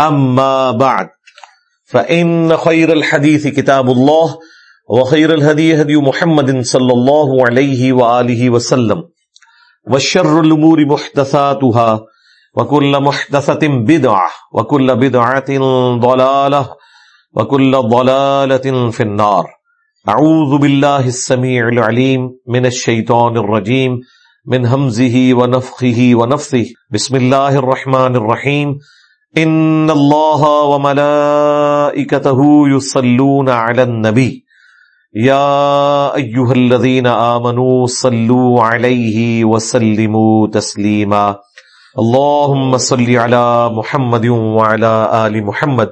أما بعد، فإن خير الحديث كتاب الله، وخير الهدي هدي محمد صلى الله عليه وآله وسلم، والشر الأمور محدثاتها، وكل محدثة بدعة، وكل بدعة ضلالة، وكل ضلالة في النار. أعوذ بالله السميع العليم من الشيطان الرجيم، من همزه ونفخه ونفثه. بسم الله الرحمن الرحيم. ان اللہ وملائکتہ یصلون علی النبی یا ایہا الذین آمنوا صلوا علیہ وسلموا تسلیما اللہم صلی علی محمد وعلی آل محمد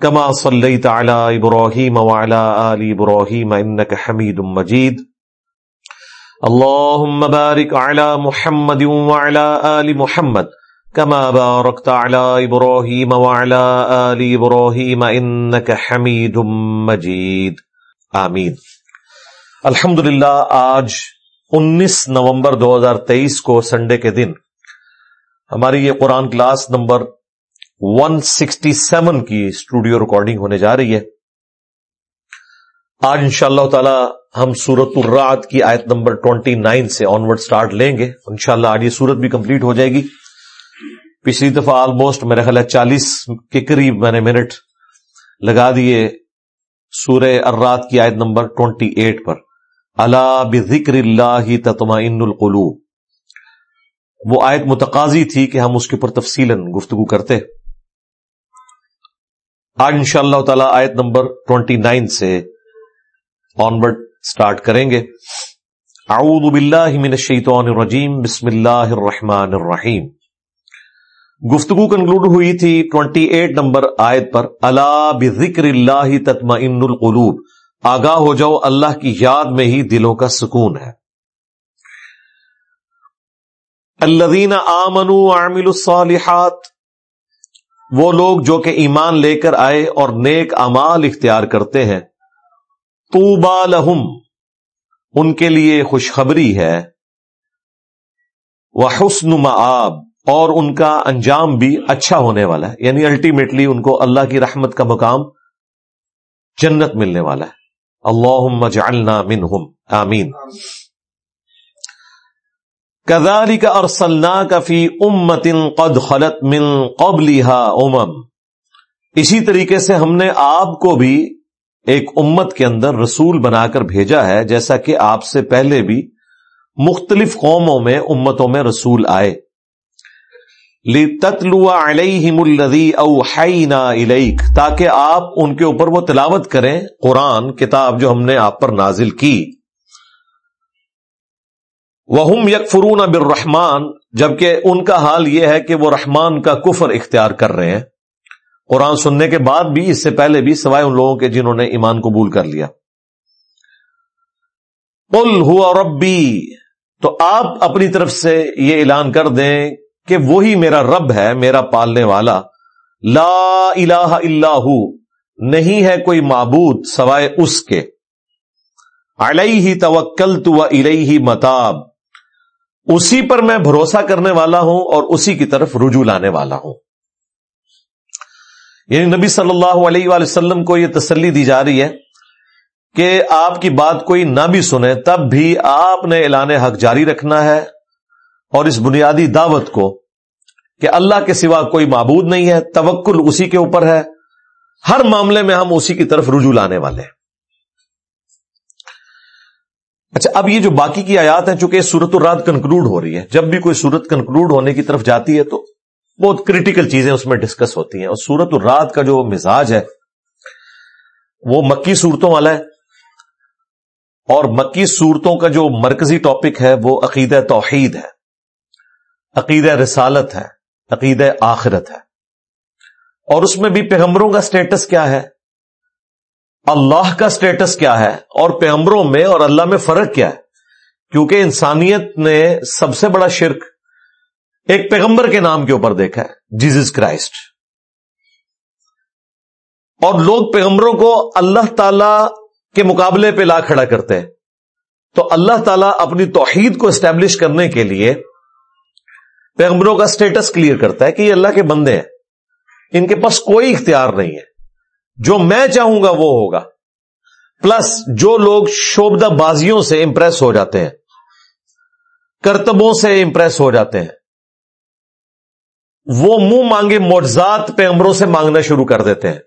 كما صليت على ابراهيم وعلى آل ابراهيم انك حميد مجيد. اللهم بارك على محمد وعلى آل محمد كما باركت على ابراهيم وعلى آل ابراهيم انك حميد مجيد. آمین. الحمد آج انیس نومبر دو ہزار تیئیس کو سنڈے کے دن ہماری یہ قرآن class number one sixty seven کی اسٹوڈیو ریکارڈنگ ہونے جا رہی ہے۔ آج ان شاء اللہ تعالی ہم سورت الرات کی آیت نمبر ٹوینٹی نائن سے آنورڈ سٹارٹ لیں گے۔ انشاءاللہ آج یہ سورت بھی کمپلیٹ ہو جائے گی۔ پچھلی دفعہ آلموسٹ میرے خیال ہے چالیس کے قریب میں نے منٹ لگا دیے سورہ ارات کی آیت نمبر ٹوینٹی ایٹ پر۔ اللہ بکر اللہ تتما القلوب۔ وہ آیت متقاضی تھی کہ ہم اس کے اوپر تفصیل گفتگو کرتے۔ آج ان شاء اللہ تعالی آیت نمبر ٹوینٹی نائن سے آنورڈ اسٹارٹ کریں گے۔ اعوذ باللہ من الشیطان الرجیم، بسم اللہ الرحمن الرحیم۔ گفتگو کنکلوڈ ہوئی تھی ٹوینٹی ایٹ نمبر آیت پر اللہ بکر اللہ تتما القلوب آگاہ ہو جاؤ، اللہ کی یاد میں ہی دلوں کا سکون ہے۔ الدین آمن عامل الصالحات، وہ لوگ جو کہ ایمان لے کر آئے اور نیک امال اختیار کرتے ہیں۔ تو لہم، ان کے لیے خوشخبری ہے۔ وہ حسن آب اور ان کا انجام بھی اچھا ہونے والا ہے۔ یعنی الٹیمیٹلی ان کو اللہ کی رحمت کا مقام جنت ملنے والا ہے۔ اللہ جعلنا منہم۔ آمین۔ کزاری کا اور سلنا کا فی قد خلط من قبلها امم۔ اسی طریقے سے ہم نے آپ کو بھی ایک امت کے اندر رسول بنا کر بھیجا ہے، جیسا کہ آپ سے پہلے بھی مختلف قوموں میں، امتوں میں رسول آئے۔ تاکہ آپ ان کے اوپر وہ تلاوت کریں، قرآن، کتاب جو ہم نے آپ پر نازل کی۔ وہ یک فرون رحمان جبکہ ان کا حال یہ ہے کہ وہ رحمان کا کفر اختیار کر رہے ہیں۔ قرآن سننے کے بعد بھی، اس سے پہلے بھی سوائے ان لوگوں کے جنہوں نے ایمان قبول کر لیا۔ قل ہوا ربی تو آپ اپنی طرف سے یہ اعلان کر دیں کہ وہی میرا رب ہے، میرا پالنے والا۔ لا الہ الا ہو، نہیں ہے کوئی معبود سوائے اس کے۔ علیہ توکل تو الہی متاب۔ اسی پر میں بھروسہ کرنے والا ہوں اور اسی کی طرف رجوع لانے والا ہوں۔ یعنی نبی صلی اللہ علیہ وآلہ وسلم کو یہ تسلی دی جا رہی ہے کہ آپ کی بات کوئی نہ بھی سنے، تب بھی آپ نے اعلان حق جاری رکھنا ہے۔ اور اس بنیادی دعوت کو کہ اللہ کے سوا کوئی معبود نہیں ہے، توکل اسی کے اوپر ہے۔ ہر معاملے میں ہم اسی کی طرف رجوع لانے والے ہیں۔ اچھا اب یہ جو باقی کی آیات ہیں، چونکہ سورت الرات کنکلوڈ ہو رہی ہے، جب بھی کوئی سورت کنکلوڈ ہونے کی طرف جاتی ہے تو بہت کریٹیکل چیزیں اس میں ڈسکس ہوتی ہیں۔ اور سورت الرات کا جو مزاج ہے، وہ مکی صورتوں والا ہے۔ اور مکی صورتوں کا جو مرکزی ٹاپک ہے، وہ عقید توحید ہے۔ عقید رسالت ہے عقید آخرت ہے۔ اور اس میں بھی پیغمبروں کا سٹیٹس کیا ہے؟ اللہ کا سٹیٹس کیا ہے؟ اور پیغمبروں میں اور اللہ میں فرق کیا ہے؟ کیونکہ انسانیت نے سب سے بڑا شرک ایک پیغمبر کے نام کے اوپر دیکھا ہے جیزس کرائسٹ اور لوگ پیغمبروں کو اللہ تعالی کے مقابلے پہ لا کھڑا کرتے ہیں۔ تو اللہ تعالیٰ اپنی توحید کو اسٹیبلش کرنے کے لیے پیغمبروں کا سٹیٹس کلیئر کرتا ہے کہ یہ اللہ کے بندے ہیں۔ ان کے پاس کوئی اختیار نہیں ہے۔ جو میں چاہوں گا وہ ہوگا۔ پلس جو لوگ شوبدہ بازیوں سے امپریس ہو جاتے ہیں۔ کرتبوں سے امپریس ہو جاتے ہیں۔ وہ منہ مانگے معجزات پیغمبروں سے مانگنا شروع کر دیتے ہیں۔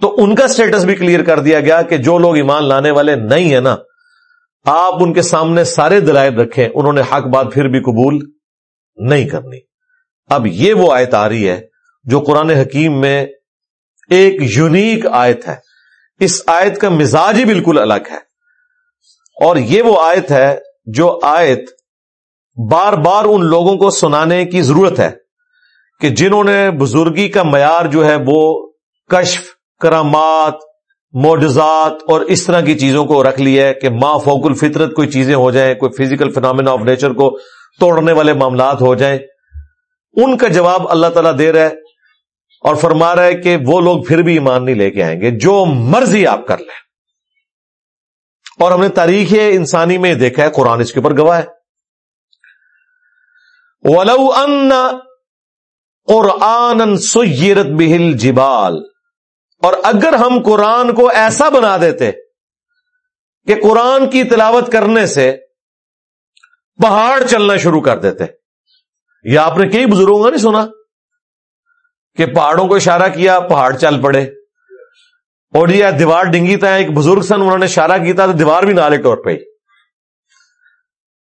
تو ان کا سٹیٹس بھی کلیئر کر دیا گیا کہ جو لوگ ایمان لانے والے نہیں ہیں نا، آپ ان کے سامنے سارے دلائل رکھیں۔ انہوں نے حق بات پھر بھی قبول نہیں کرنی۔ اب یہ وہ آیت آ رہی ہے جو قرآن حکیم میں ایک یونیک آیت ہے۔ اس آیت کا مزاج ہی بالکل الگ ہے۔ اور یہ وہ آیت ہے جو آیت بار بار ان لوگوں کو سنانے کی ضرورت ہے کہ جنہوں نے بزرگی کا معیار جو ہے وہ کشف، کرامات، معجزات اور اس طرح کی چیزوں کو رکھ لیا ہے کہ ماں فوق الفطرت کوئی چیزیں ہو جائیں، کوئی فزیکل فنامنا آف نیچر کو توڑنے والے معاملات ہو جائیں۔ ان کا جواب اللہ تعالیٰ دے رہا ہے اور فرما رہا ہے کہ وہ لوگ پھر بھی ایمان نہیں لے کے آئیں گے، جو مرضی آپ کر لیں۔ اور ہم نے تاریخ انسانی میں دیکھا ہے، قرآن اس کے اوپر گواہ ہے۔ ولو ان قرآن سیرت بہل جبال اور اگر ہم قرآن کو ایسا بنا دیتے کہ قرآن کی تلاوت کرنے سے پہاڑ چلنا شروع کر دیتے یہ آپ نے کئی بزرگوں کا نہیں سنا کہ پہاڑوں کو اشارہ کیا، پہاڑ چل پڑے۔ اور یہ دیوار ڈنگی تھا، ایک بزرگ سن، انہوں نے اشارہ کیا تو دیوار بھی نالے ٹوٹ پہ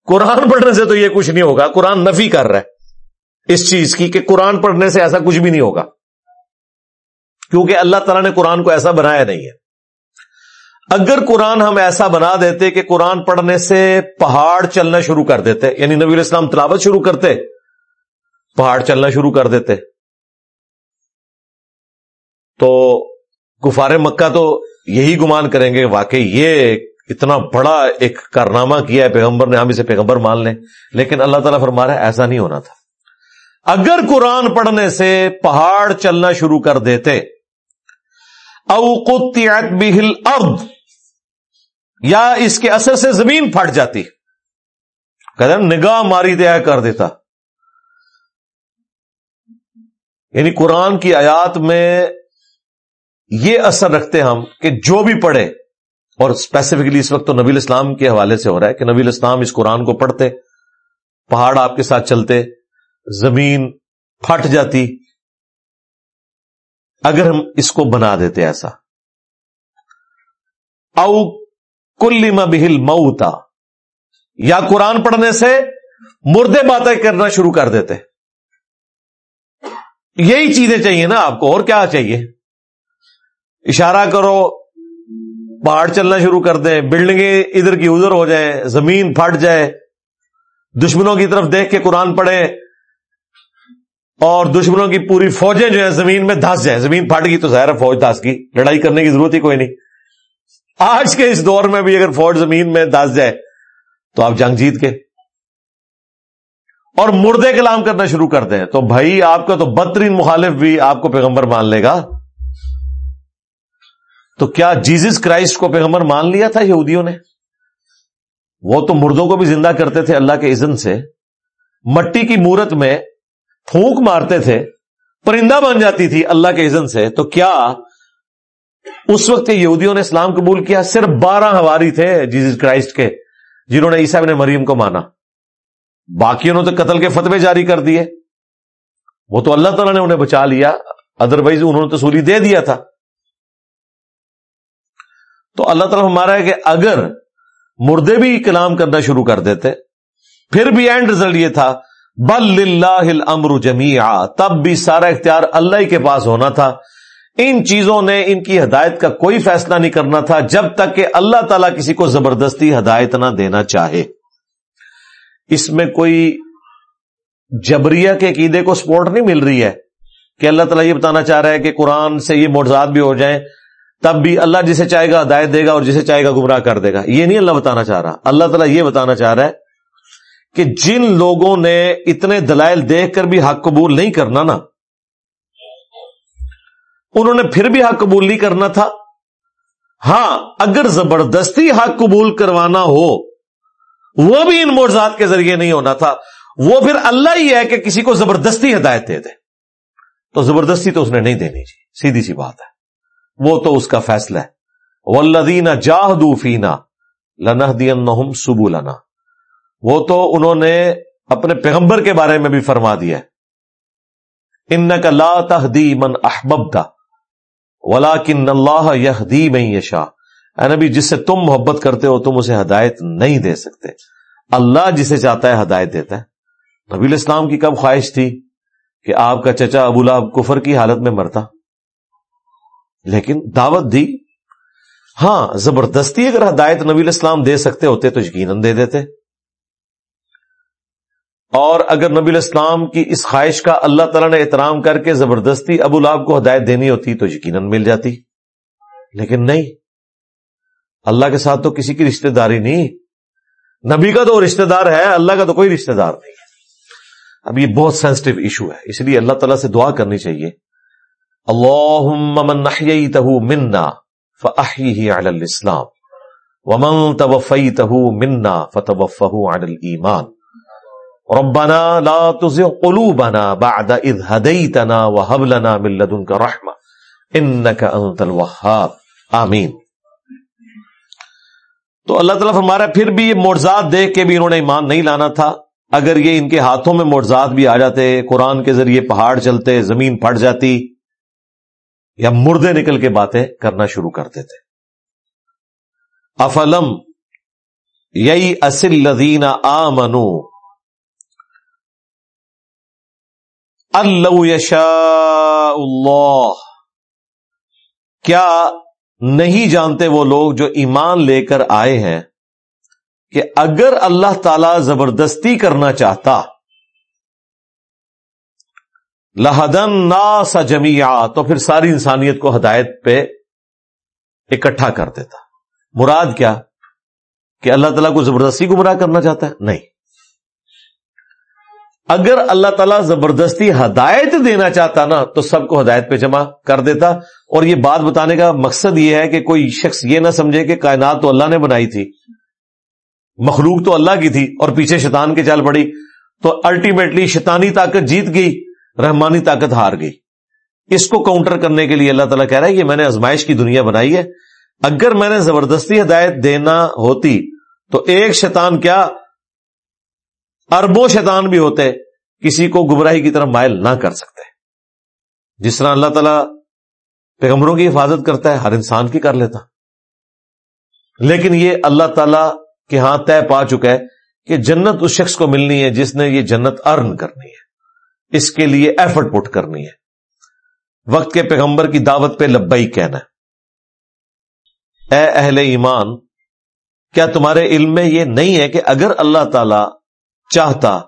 قرآن پڑھنے سے تو یہ کچھ نہیں ہوگا، قرآن نفی کر رہا ہے۔ اس چیز کی کہ قرآن پڑھنے سے ایسا کچھ بھی نہیں ہوگا۔ کیونکہ اللہ تعالیٰ نے قرآن کو ایسا بنایا نہیں ہے۔ اگر قرآن ہم ایسا بنا دیتے کہ قرآن پڑھنے سے پہاڑ چلنا شروع کر دیتے یعنی نبی الاسلام تلاوت شروع کرتے، پہاڑ چلنا شروع کر دیتے۔ تو کفار مکہ تو یہی گمان کریں گے، واقعی یہ اتنا بڑا ایک کارنامہ کیا ہے، پیغمبر نے، ہم اسے پیغمبر مان لیں۔ لیکن اللہ تعالیٰ فرما رہا ہے، ایسا نہیں ہونا تھا۔ اگر قرآن پڑھنے سے پہاڑ چلنا شروع کر دیتے اوقت بہل ارد یا اس کے اثر سے زمین پھٹ جاتی۔ کہتے نگاہ ماری دیا کر دیتا۔ یعنی قرآن کی آیات میں یہ اثر رکھتے ہم کہ جو بھی پڑھے، اور اسپیسیفکلی اس وقت تو نبی اسلام کے حوالے سے ہو رہا ہے کہ نبی اسلام اس قرآن کو پڑھتے، پہاڑ آپ کے ساتھ چلتے، زمین پھٹ جاتی۔ اگر ہم اس کو بنا دیتے ایسا۔ او کل بہل موتا یا قرآن پڑھنے سے مردے باتیں کرنا شروع کر دیتے یہی چیزیں چاہیے نا آپ کو، اور کیا چاہیے؟ اشارہ کرو، پہاڑ چلنا شروع کر دیں، بلڈنگیں ادھر کی ادھر ہو جائیں، زمین پھٹ جائے۔ دشمنوں کی طرف دیکھ کے قرآن پڑھے اور دشمنوں کی پوری فوجیں جو ہیں، زمین میں دھس جائیں۔ زمین پھٹ گئی تو ظاہر فوج دھس گئی، لڑائی کرنے کی ضرورت ہی کوئی نہیں۔ آج کے اس دور میں بھی اگر فوج زمین میں دھس جائے تو آپ جنگ جیت کے اور مردے کلام کرنا شروع کر دیں تو بھائی آپ کا تو بدترین مخالف بھی آپ کو پیغمبر مان لے گا تو کیا جیزس کرائسٹ کو پیغمبر مان لیا تھا یہودیوں نے وہ تو مردوں کو بھی زندہ کرتے تھے اللہ کے اذن سے مٹی کی مورت میں پھونک مارتے تھے پرندہ بن جاتی تھی اللہ کے اذن سے تو کیا اس وقت یہودیوں نے اسلام قبول کیا صرف بارہ ہواری تھے جیزس کرائسٹ کے، جنہوں نے عیسیٰ نے مریم کو مانا۔ باقیوں نے تو قتل کے فتوے جاری کر دیے۔ وہ تو اللہ تعالیٰ نے انہیں بچا لیا ادروائز انہوں نے تسولی دے دیا تھا۔ تو اللہ تعالیٰ ہمارا ہے کہ اگر مردے بھی کلام کرنا شروع کر دیتے، پھر بھی اینڈ ریزلٹ یہ تھا، بل اللہ امر جمی تب بھی سارا اختیار اللہ ہی کے پاس ہونا تھا۔ ان چیزوں نے ان کی ہدایت کا کوئی فیصلہ نہیں کرنا تھا جب تک کہ اللہ تعالیٰ کسی کو زبردستی ہدایت نہ دینا چاہے۔ اس میں کوئی جبریہ کے عقیدے کو سپورٹ نہیں مل رہی ہے کہ اللہ تعالیٰ یہ بتانا چاہ رہا ہے کہ قرآن سے یہ معجزات بھی ہو جائیں، تب بھی اللہ جسے چاہے گا ہدایت دے گا اور جسے چاہے گا گمراہ کر دے گا۔ یہ نہیں اللہ بتانا چاہ رہا۔ اللہ تعالیٰ یہ بتانا چاہ رہا ہے کہ جن لوگوں نے اتنے دلائل دیکھ کر بھی حق قبول نہیں کرنا نا انہوں نے پھر بھی حق قبول نہیں کرنا تھا۔ ہاں اگر زبردستی حق قبول کروانا ہو، وہ بھی ان معجزات کے ذریعے نہیں ہونا تھا۔ وہ پھر اللہ ہی ہے کہ کسی کو زبردستی ہدایت دے دے۔ تو زبردستی تو اس نے نہیں دینی جی سیدھی سی بات ہے۔ وہ تو اس کا فیصلہ ہے۔ ولدین جاہدو فینا لنا دین سبو لنا وہ تو انہوں نے اپنے پیغمبر کے بارے میں بھی فرما دیا ان کا لا تہدی من احبب تھا ولا کن اللہ یہ میں یشا نبی، جس سے تم محبت کرتے ہو، تم اسے ہدایت نہیں دے سکتے۔ اللہ جسے چاہتا ہے ہدایت دیتا ہے۔ نبی الاسلام کی کب خواہش تھی کہ آپ کا چچا ابو لاب کفر کی حالت میں مرتا؟ لیکن دعوت دی۔ ہاں زبردستی اگر ہدایت نبی الاسلام دے سکتے ہوتے تو یقیناً دے دیتے۔ اور اگر نبی الاسلام کی اس خواہش کا اللہ تعالیٰ نے احترام کر کے زبردستی ابو لاب کو ہدایت دینی ہوتی تو یقیناً مل جاتی۔ لیکن نہیں۔ اللہ کے ساتھ تو کسی کی رشتہ داری نہیں۔ نبی کا تو رشتہ دار ہے، اللہ کا تو کوئی رشتہ دار نہیں۔ اب یہ بہت سینسٹو ایشو ہے، اس لیے اللہ تعالیٰ سے دعا کرنی چاہیے۔ اللہ منا فی الاسلام، ومن توفیتہ منا فتوفہ علی الایمان۔ ربنا لا تزغ قلوبنا بعد اذ هديتنا وهب لنا من لدنك رحمه انك انت الوهاب. آمین. تو اللہ تعالیٰ فرما رہا ہے، پھر بھی یہ معجزات دیکھ کے بھی انہوں نے ایمان نہیں لانا تھا۔ اگر یہ ان کے ہاتھوں میں معجزات بھی آ جاتے، قرآن کے ذریعے پہاڑ چلتے، زمین پھٹ جاتی، یا مردے نکل کے باتیں کرنا شروع کرتے تھے افلم یئی اصل لدین آ منو اللہ یشا اللہ۔ کیا نہیں جانتے وہ لوگ جو ایمان لے کر آئے ہیں کہ اگر اللہ تعالی زبردستی کرنا چاہتا؟ لہدن نا سا تو پھر ساری انسانیت کو ہدایت پہ اکٹھا کر دیتا۔ مراد کیا؟ کہ اللہ تعالیٰ کو زبردستی گمراہ کرنا چاہتا ہے؟ نہیں۔ اگر اللہ تعالیٰ زبردستی ہدایت دینا چاہتا نا، تو سب کو ہدایت پہ جمع کر دیتا۔ اور یہ بات بتانے کا مقصد یہ ہے کہ کوئی شخص یہ نہ سمجھے کہ کائنات تو اللہ نے بنائی تھی، مخلوق تو اللہ کی تھی اور پیچھے شیطان کے چل پڑی۔ تو الٹیمیٹلی شیطانی طاقت جیت گئی، رحمانی طاقت ہار گئی۔ اس کو کاؤنٹر کرنے کے لیے اللہ تعالیٰ کہہ رہا ہے کہ میں نے ازمائش کی دنیا بنائی ہے۔ اگر میں نے زبردستی ہدایت دینا ہوتی، تو ایک شیطان کیا اربوں شیطان بھی ہوتے، کسی کو گمراہی کی طرف مائل نہ کر سکتے۔ جس طرح اللہ تعالی پیغمبروں کی حفاظت کرتا ہے، ہر انسان کی کر لیتا۔ لیکن یہ اللہ تعالی کے ہاں طے پا چکا ہے کہ جنت اس شخص کو ملنی ہے جس نے یہ جنت ارن کرنی ہے۔ اس کے لیے ایفرٹ پٹ کرنی ہے۔ وقت کے پیغمبر کی دعوت پہ لبئی کہنا۔ اے اہل ایمان، کیا تمہارے علم میں یہ نہیں ہے کہ اگر اللہ تعالی چاہتا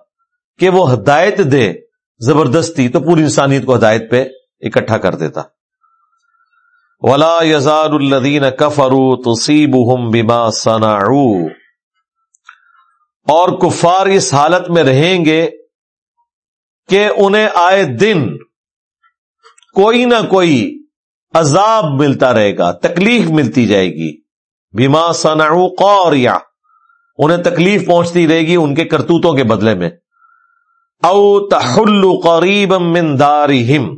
کہ وہ ہدایت دے زبردستی تو پوری انسانیت کو ہدایت پہ اکٹھا کر دیتا۔ ولا یزار الدین کفرو تصیب بیما سنا اور کفار اس حالت میں رہیں گے کہ انہیں آئے دن کوئی نہ کوئی عذاب ملتا رہے گا، تکلیف ملتی جائے گی۔ بیما سنا قوریا انہیں تکلیف پہنچتی رہے گی ان کے کرتوتوں کے بدلے میں۔ او تحل قریب من دارہم،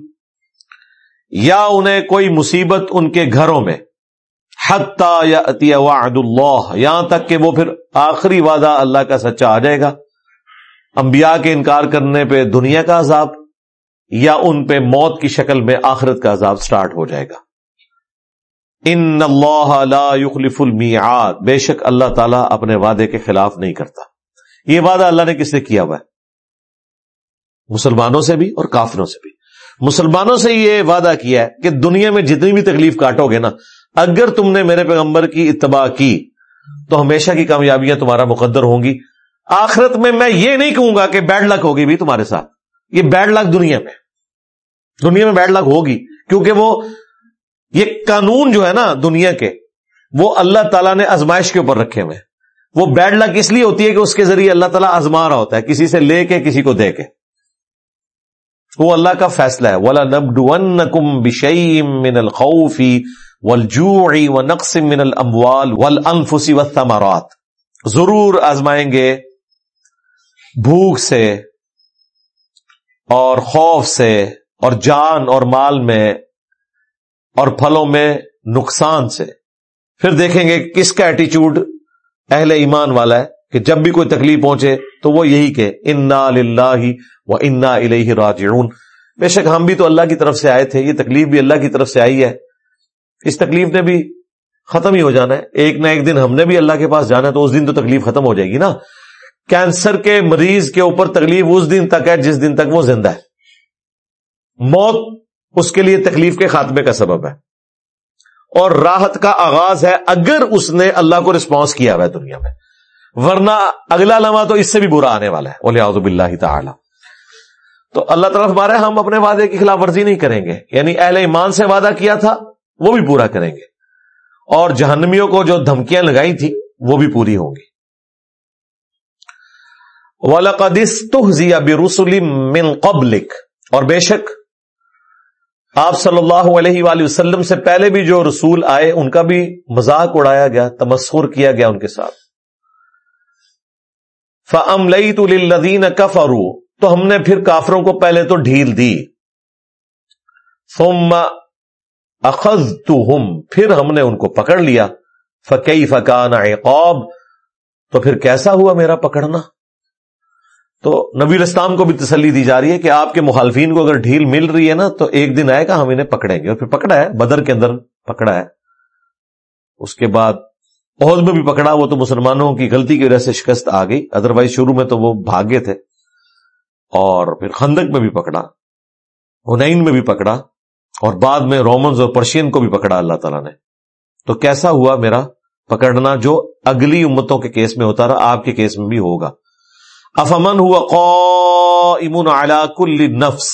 یا انہیں کوئی مصیبت ان کے گھروں میں، حتی یأتی وعد اللہ، یہاں تک کہ وہ پھر آخری وعدہ اللہ کا سچا آ جائے گا۔ انبیاء کے انکار کرنے پہ دنیا کا عذاب، یا ان پہ موت کی شکل میں آخرت کا عذاب سٹارٹ ہو جائے گا۔ ان اللہ لا يخلف المیعاد۔ بے شک اللہ تعالیٰ اپنے وعدے کے خلاف نہیں کرتا۔ یہ وعدہ اللہ نے کس سے کیا ہوا ہے؟ مسلمانوں سے بھی اور کافروں سے بھی۔ مسلمانوں سے یہ وعدہ کیا ہے کہ دنیا میں جتنی بھی تکلیف کاٹو گے نا، اگر تم نے میرے پیغمبر کی اتباع کی، تو ہمیشہ کی کامیابیاں تمہارا مقدر ہوں گی۔ آخرت میں میں یہ نہیں کہوں گا کہ بیڈ لک ہوگی بھی تمہارے ساتھ۔ یہ بیڈ لک دنیا میں۔ دنیا میں بیڈ لک ہوگی، کیونکہ وہ یہ قانون جو ہے نا دنیا کے، وہ اللہ تعالیٰ نے ازمائش کے اوپر رکھے ہوئے وہ بیڈ لک اس لیے ہوتی ہے کہ اس کے ذریعے اللہ تعالیٰ آزما رہا ہوتا ہے، کسی سے لے کے، کسی کو دے کے۔ وہ اللہ کا فیصلہ ہے۔ ولا نبڈ کم بشیم من الخوفی ولجوئی و نقسم من الاموال والانفسی والثمرات۔ ضرور آزمائیں گے بھوک سے اور خوف سے اور جان اور مال میں اور پھلوں میں نقصان سے۔ پھر دیکھیں گے کس کا ایٹیچیوڈ اہل ایمان والا ہے کہ جب بھی کوئی تکلیف پہنچے تو وہ یہی کہ انا للہ و انا الہ راجعون۔ بے شک ہم بھی تو اللہ کی طرف سے آئے تھے، یہ تکلیف بھی اللہ کی طرف سے آئی ہے۔ اس تکلیف نے بھی ختم ہی ہو جانا ہے۔ ایک نہ ایک دن ہم نے بھی اللہ کے پاس جانا ہے تو اس دن تو تکلیف ختم ہو جائے گی نا۔ کینسر کے مریض کے اوپر تکلیف اس دن تک ہے جس دن تک وہ زندہ ہے۔ موت اس کے لیے تکلیف کے خاتمے کا سبب ہے۔ اور راحت کا آغاز ہے اگر اس نے اللہ کو رسپانس کیا ہوا ہے دنیا میں۔ ورنہ اگلا لمحہ تو اس سے بھی برا آنے والا ہے۔ آزب اللہ تعالی تو اللہ تعالیٰ مارے ہم اپنے وعدے کی خلاف ورزی نہیں کریں گے۔ یعنی اہل ایمان سے وعدہ کیا تھا، وہ بھی پورا کریں گے۔ اور جہنمیوں کو جو دھمکیاں لگائی تھی وہ بھی پوری ہوں گی۔ من قبلک اور بے شک آپ صلی اللہ علیہ وآلہ وسلم سے پہلے بھی جو رسول آئے، ان کا بھی مذاق اڑایا گیا، تمسخر کیا گیا ان کے ساتھ۔ فم لئی تو لدین تو ہم نے پھر کافروں کو پہلے تو ڈھیل دی۔ ثم اخذ تو پھر ہم نے ان کو پکڑ لیا۔ فقی فکان عقاب، تو پھر کیسا ہوا میرا پکڑنا؟ تو نبی الاسلام کو بھی تسلی دی جا رہی ہے کہ آپ کے مخالفین کو اگر ڈھیل مل رہی ہے نا، تو ایک دن آئے گا، ہم انہیں پکڑیں گے۔ اور پھر پکڑا ہے، بدر کے اندر پکڑا ہے۔ اس کے بعد عہد میں بھی پکڑا، وہ تو مسلمانوں کی غلطی کی وجہ سے شکست آ گئی۔ ادروائز شروع میں تو وہ بھاگے تھے۔ اور پھر خندق میں بھی پکڑا، ہنین میں بھی پکڑا، اور بعد میں رومنز اور پرشین کو بھی پکڑا اللہ تعالیٰ نے۔ تو کیسا ہوا میرا پکڑنا جو اگلی امتوں کے کیس میں ہوتا رہا، آپ کے کیس میں بھی ہوگا۔ افمن ہوا قائم على کل نفس؟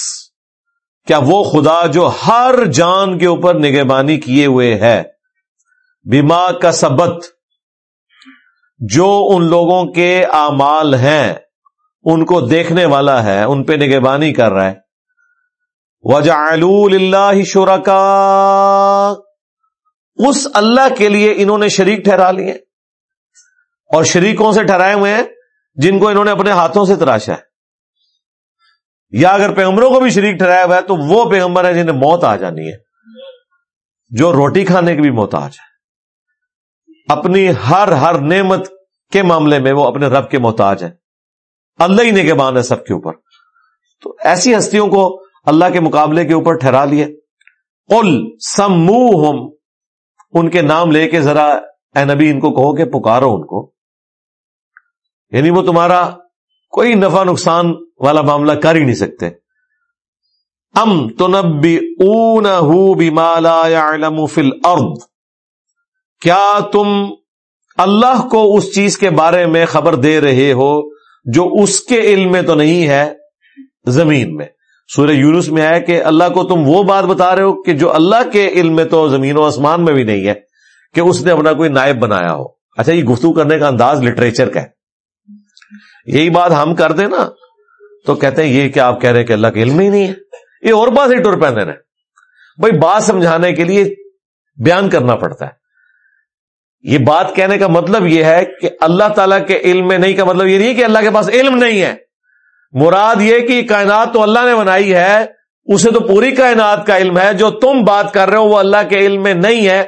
کیا وہ خدا جو ہر جان کے اوپر نگہبانی کیے ہوئے ہے؟ بیما کا سبت جو ان لوگوں کے اعمال ہیں، ان کو دیکھنے والا ہے، ان پہ نگہبانی کر رہا ہے۔ وجہ اللہ شرکا، اس اللہ کے لیے انہوں نے شریک ٹھہرا لیے۔ اور شریکوں سے ٹھہرائے ہوئے ہیں جن کو انہوں نے اپنے ہاتھوں سے تراشا ہے۔ یا اگر پیغمبروں کو بھی شریک ٹھہرایا ہوا ہے تو وہ پیغمبر ہے جنہیں موت آ جانی ہے۔ جو روٹی کھانے کی بھی موت آ جائے اپنی ہر ہر نعمت کے معاملے میں وہ اپنے رب کے محتاج ہے اللہ ہی نے کے بان ہے سب کے اوپر۔ تو ایسی ہستیوں کو اللہ کے مقابلے کے اوپر ٹھہرا لیے قل سمو ان کے نام لے کے ذرا اے نبی ان کو کہو کہ پکارو ان کو۔ یعنی وہ تمہارا کوئی نفع نقصان والا معاملہ کر ہی نہیں سکتے۔ ام تو نبی اون مالا فل ارد کیا تم اللہ کو اس چیز کے بارے میں خبر دے رہے ہو جو اس کے علم میں تو نہیں ہے؟ زمین میں۔ سورہ یونس میں ہے کہ اللہ کو تم وہ بات بتا رہے ہو کہ جو اللہ کے علم میں تو زمین و آسمان میں بھی نہیں ہے کہ اس نے اپنا کوئی نائب بنایا ہو۔ اچھا یہ گفتگو کرنے کا انداز لٹریچر کا ہے۔ یہی بات ہم کر دیں نا، تو کہتے ہیں، یہ کہ آپ کہہ رہے ہیں کہ اللہ کے علم ہی نہیں ہے؟ یہ اور بات ہی ٹور پہنے بھائی، بات سمجھانے کے لیے بیان کرنا پڑتا ہے۔ یہ بات کہنے کا مطلب یہ ہے کہ اللہ تعالیٰ کے علم میں نہیں، کا مطلب یہ نہیں کہ اللہ کے پاس علم نہیں ہے۔ مراد یہ کہ کائنات تو اللہ نے بنائی ہے، اسے تو پوری کائنات کا علم ہے، جو تم بات کر رہے ہو وہ اللہ کے علم میں نہیں ہے۔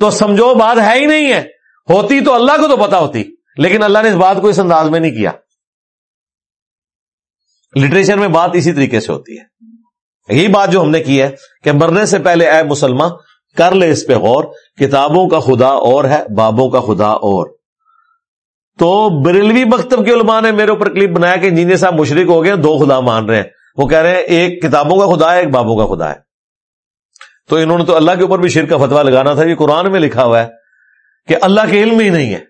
تو سمجھو، بات ہے ہی نہیں ہے۔ ہوتی تو اللہ کو تو پتا ہوتی، لیکن اللہ نے اس بات کو اس انداز میں نہیں کیا۔ لٹریچر میں بات اسی طریقے سے ہوتی ہے۔ یہی بات جو ہم نے کی ہے کہ مرنے سے پہلے اے مسلمان کر لے اس پہ غور، کتابوں کا خدا اور ہے، بابوں کا خدا اور۔ تو بریلوی مکتب کے علماء نے میرے اوپر کلپ بنایا کہ انجینئر صاحب مشرق ہو گئے، دو خدا مان رہے ہیں۔ وہ کہہ رہے ہیں، ایک کتابوں کا خدا ہے، ایک بابوں کا خدا ہے۔ تو انہوں نے تو اللہ کے اوپر بھی شیر کا فتوا لگانا تھا، یہ قرآن میں لکھا ہوا ہے کہ اللہ کے علم ہی نہیں ہے۔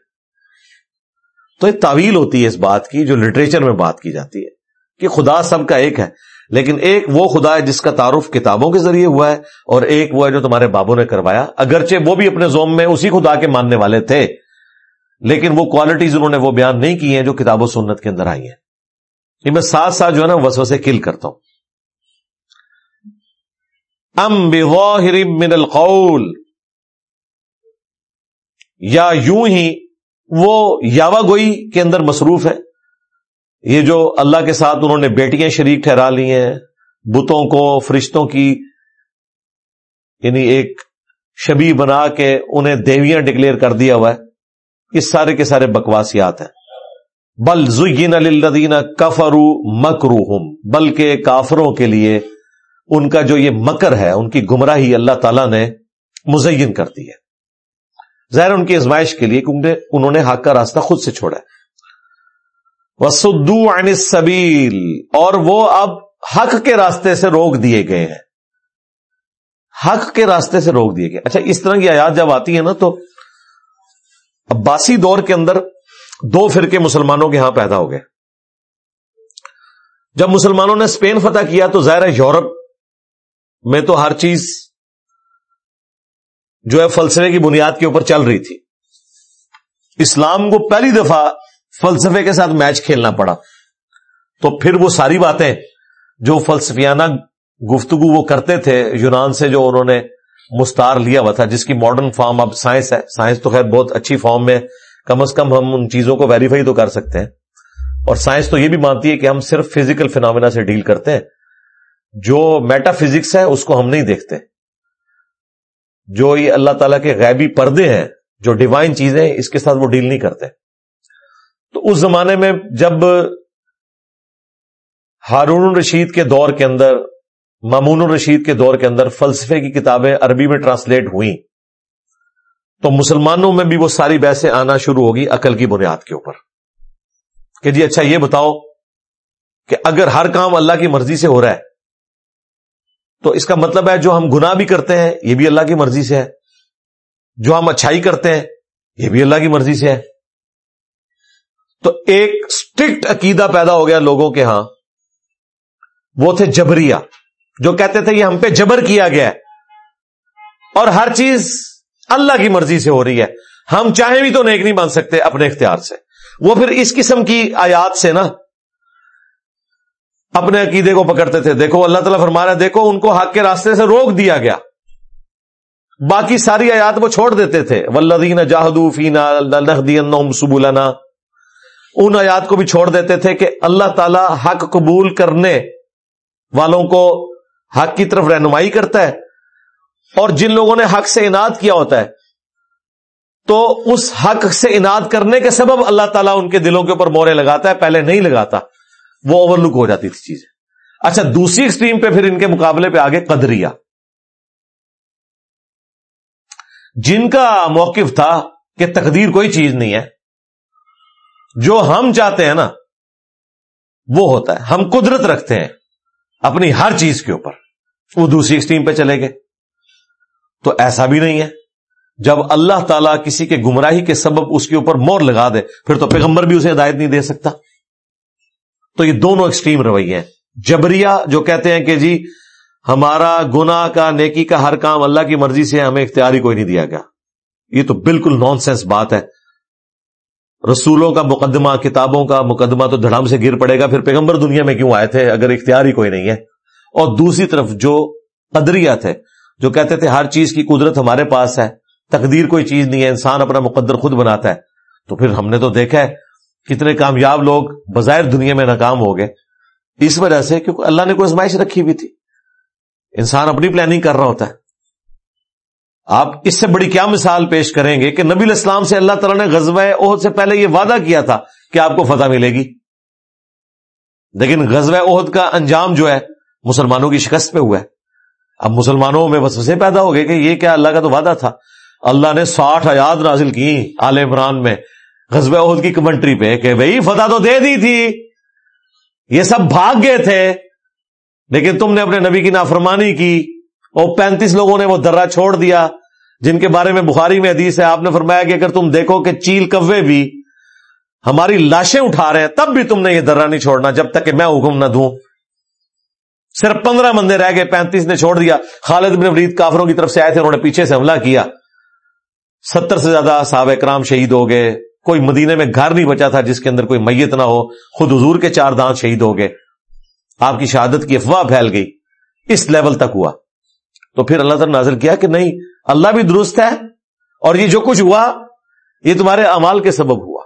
تو ایک تعویل ہوتی ہے اس بات کی جو لٹریچر میں بات کی جاتی ہے۔ کہ خدا سب کا ایک ہے، لیکن ایک وہ خدا ہے جس کا تعارف کتابوں کے ذریعے ہوا ہے اور ایک وہ ہے جو تمہارے بابوں نے کروایا۔ اگرچہ وہ بھی اپنے زوم میں اسی خدا کے ماننے والے تھے، لیکن وہ کوالٹیز انہوں نے وہ بیان نہیں کی ہیں جو کتاب و سنت کے اندر آئی ہیں۔ یہ میں ساتھ ساتھ جو ہے نا وسو سے کل کرتا ہوں۔ ام بظاہر من القول، یا یوں ہی وہ یاوا گوئی کے اندر مصروف ہے۔ یہ جو اللہ کے ساتھ انہوں نے بیٹیاں شریک ٹھہرا لی ہیں، بتوں کو، فرشتوں کی یعنی ایک شبی بنا کے انہیں دیویاں ڈکلیئر کر دیا ہوا ہے۔ یہ سارے کے سارے بکواسیات ہیں۔ بل زین الدین کفرو مکرو بلکہ کافروں کے لیے ان کا جو یہ مکر ہے، ان کی گمراہی اللہ تعالی نے مزین کر دی ہے۔ ظاہر ان کی ازمائش کے لیے کیونکہ انہوں نے حق کا راستہ خود سے چھوڑا ہے۔ وسدو عن سبیل اور وہ اب حق کے راستے سے روک دیے گئے ہیں۔ حق کے راستے سے روک دیے گئے۔ اچھا اس طرح کی آیات جب آتی ہے نا تو عباسی دور کے اندر دو فرقے مسلمانوں کے ہاں پیدا ہو گئے۔ جب مسلمانوں نے اسپین فتح کیا تو ظاہر ہے یورپ میں تو ہر چیز جو ہے فلسفے کی بنیاد کے اوپر چل رہی تھی۔ اسلام کو پہلی دفعہ فلسفے کے ساتھ میچ کھیلنا پڑا۔ تو پھر وہ ساری باتیں جو فلسفیانہ گفتگو وہ کرتے تھے، یونان سے جو انہوں نے مستار لیا ہوا تھا، جس کی ماڈرن فارم اب سائنس ہے۔ سائنس تو خیر بہت اچھی فارم میں کم از کم ہم ان چیزوں کو ویریفائی تو کر سکتے ہیں۔ اور سائنس تو یہ بھی مانتی ہے کہ ہم صرف فزیکل فینومینا سے ڈیل کرتے ہیں۔ جو میٹا فزکس ہے، اس کو ہم نہیں دیکھتے۔ جو یہ اللہ تعالیٰ کے غیبی پردے ہیں، جو ڈیوائن چیزیں اس کے ساتھ وہ ڈیل نہیں کرتے۔ تو اس زمانے میں جب ہارون الرشید کے دور کے اندر، مامون الرشید کے دور کے اندر فلسفے کی کتابیں عربی میں ٹرانسلیٹ ہوئیں، تو مسلمانوں میں بھی وہ ساری بحثیں آنا شروع ہوگی عقل کی بنیاد کے اوپر۔ کہ جی اچھا یہ بتاؤ کہ اگر ہر کام اللہ کی مرضی سے ہو رہا ہے، تو اس کا مطلب ہے جو ہم گناہ بھی کرتے ہیں، یہ بھی اللہ کی مرضی سے ہے۔ جو ہم اچھائی کرتے ہیں، یہ بھی اللہ کی مرضی سے ہے۔ تو ایک اسٹرکٹ عقیدہ پیدا ہو گیا لوگوں کے ہاں۔ وہ تھے جبریا جو کہتے تھے یہ ہم پہ جبر کیا گیا ہے۔ اور ہر چیز اللہ کی مرضی سے ہو رہی ہے۔ ہم چاہیں بھی تو نیک نہیں بن سکتے اپنے اختیار سے۔ وہ پھر اس قسم کی آیات سے نا، اپنے عقیدے کو پکڑتے تھے۔ دیکھو، اللہ تعالیٰ فرما رہا دیکھو، ان کو حق کے راستے سے روک دیا گیا۔ باقی ساری آیات وہ چھوڑ دیتے تھے۔ ولدین جاہدو فینا سبولنا ان آیات کو بھی چھوڑ دیتے تھے کہ اللہ تعالی حق قبول کرنے والوں کو حق کی طرف رہنمائی کرتا ہے اور جن لوگوں نے حق سے انعد کیا ہوتا ہے، تو اس حق سے انعد کرنے کے سبب اللہ تعالیٰ ان کے دلوں کے اوپر مورے لگاتا ہے، پہلے نہیں لگاتا، وہ اوور لک ہو جاتی تھی چیزیں۔ اچھا دوسری ایکسٹریم پہ پھر ان کے مقابلے پہ آگے قدریا جن کا موقف تھا کہ تقدیر کوئی چیز نہیں ہے جو ہم چاہتے ہیں نا، وہ ہوتا ہے۔ ہم قدرت رکھتے ہیں اپنی ہر چیز کے اوپر۔ وہ دوسری ایکسٹریم پہ چلے گئے۔ تو ایسا بھی نہیں ہے۔ جب اللہ تعالیٰ کسی کے گمراہی کے سبب اس کے اوپر مور لگا دے، پھر تو پیغمبر بھی اسے ہدایت نہیں دے سکتا۔ تو یہ دونوں ایکسٹریم رویے ہیں۔ جبریا جو کہتے ہیں کہ جی ہمارا گنا کا، نیکی کا ہر کام اللہ کی مرضی سے ہمیں اختیاری کوئی نہیں دیا گیا۔ یہ تو بالکل نان سینس بات ہے۔ رسولوں کا مقدمہ، کتابوں کا مقدمہ تو دھڑام سے گر پڑے گا، پھر پیغمبر دنیا میں کیوں آئے تھے؟ اگر اختیار ہی کوئی نہیں ہے۔ اور دوسری طرف جو قدریا تھے، جو کہتے تھے ہر چیز کی قدرت ہمارے پاس ہے، تقدیر کوئی چیز نہیں ہے، انسان اپنا مقدر خود بناتا ہے۔ تو پھر ہم نے تو دیکھا ہے کتنے کامیاب لوگ بظاہر دنیا میں ناکام ہو گئے۔ اس وجہ سے کیونکہ اللہ نے کوئی ازمائش رکھی ہوئی تھی۔ انسان اپنی پلاننگ کر رہا ہوتا ہے۔ آپ اس سے بڑی کیا مثال پیش کریں گے کہ نبی الاسلام سے اللہ تعالیٰ نے غزوہ عہد سے پہلے یہ وعدہ کیا تھا کہ آپ کو فتح ملے گی۔ لیکن غزوہ عہد کا انجام جو ہے، مسلمانوں کی شکست پہ ہوا ہے۔ اب مسلمانوں میں وسوسے پیدا ہو گئے کہ یہ کیا اللہ کا تو وعدہ تھا۔ اللہ نے ساٹھ آیات نازل کی آل عمران میں غزب عہد کی کمنٹری پہ کہ بھائی فتح تو دے دی تھی۔ یہ سب بھاگ گئے تھے، لیکن تم نے اپنے نبی کی نافرمانی کی۔ اور پینتیس لوگوں نے وہ درا چھوڑ دیا، جن کے بارے میں بخاری میں حدیث ہے، آپ نے فرمایا کہ اگر تم دیکھو کہ چیل کوے بھی ہماری لاشیں اٹھا رہے ہیں، تب بھی تم نے یہ درا نہیں چھوڑنا جب تک کہ میں حکم نہ دوں۔ صرف پندرہ بندے رہ گئے، پینتیس نے چھوڑ دیا۔ خالد بن ولید کافروں کی طرف سے آئے تھے، انہوں نے پیچھے سے حملہ کیا۔ ستر سے زیادہ صحابہ کرام شہید ہو گئے۔ کوئی مدینے میں گھر نہیں بچا تھا جس کے اندر کوئی میت نہ ہو، خود حضور کے چار دانت شہید ہو گئے۔ آپ کی شہادت کی افواہ پھیل گئی۔ اس لیول تک ہوا۔ تو پھر اللہ تعالی نازل کیا کہ نہیں، اللہ بھی درست ہے اور یہ جو کچھ ہوا، یہ تمہارے امال کے سبب ہوا۔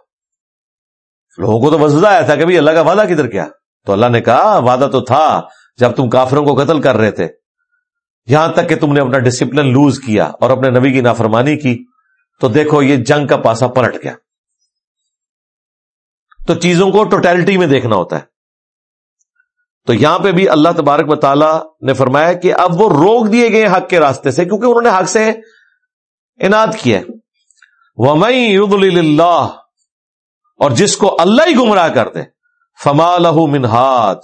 لوگوں کو تو وزدہ آیا تھا کہ بھی اللہ کا وعدہ کدھر کیا۔ تو اللہ نے کہا، وعدہ تو تھا جب تم کافروں کو قتل کر رہے تھے۔ یہاں تک کہ تم نے اپنا ڈسپلن لوز کیا اور اپنے نبی کی نافرمانی کی۔ تو دیکھو، یہ جنگ کا پاسا پلٹ گیا۔ تو چیزوں کو ٹوٹیلٹی میں دیکھنا ہوتا ہے۔ تو یہاں پہ بھی اللہ تبارک و تعالی نے فرمایا کہ اب وہ روک دیے گئے حق کے راستے سے کیونکہ انہوں نے حق سے انعد کیا اللہ اور جس کو اللہ ہی گمراہ کر دے، فما لہو منہاد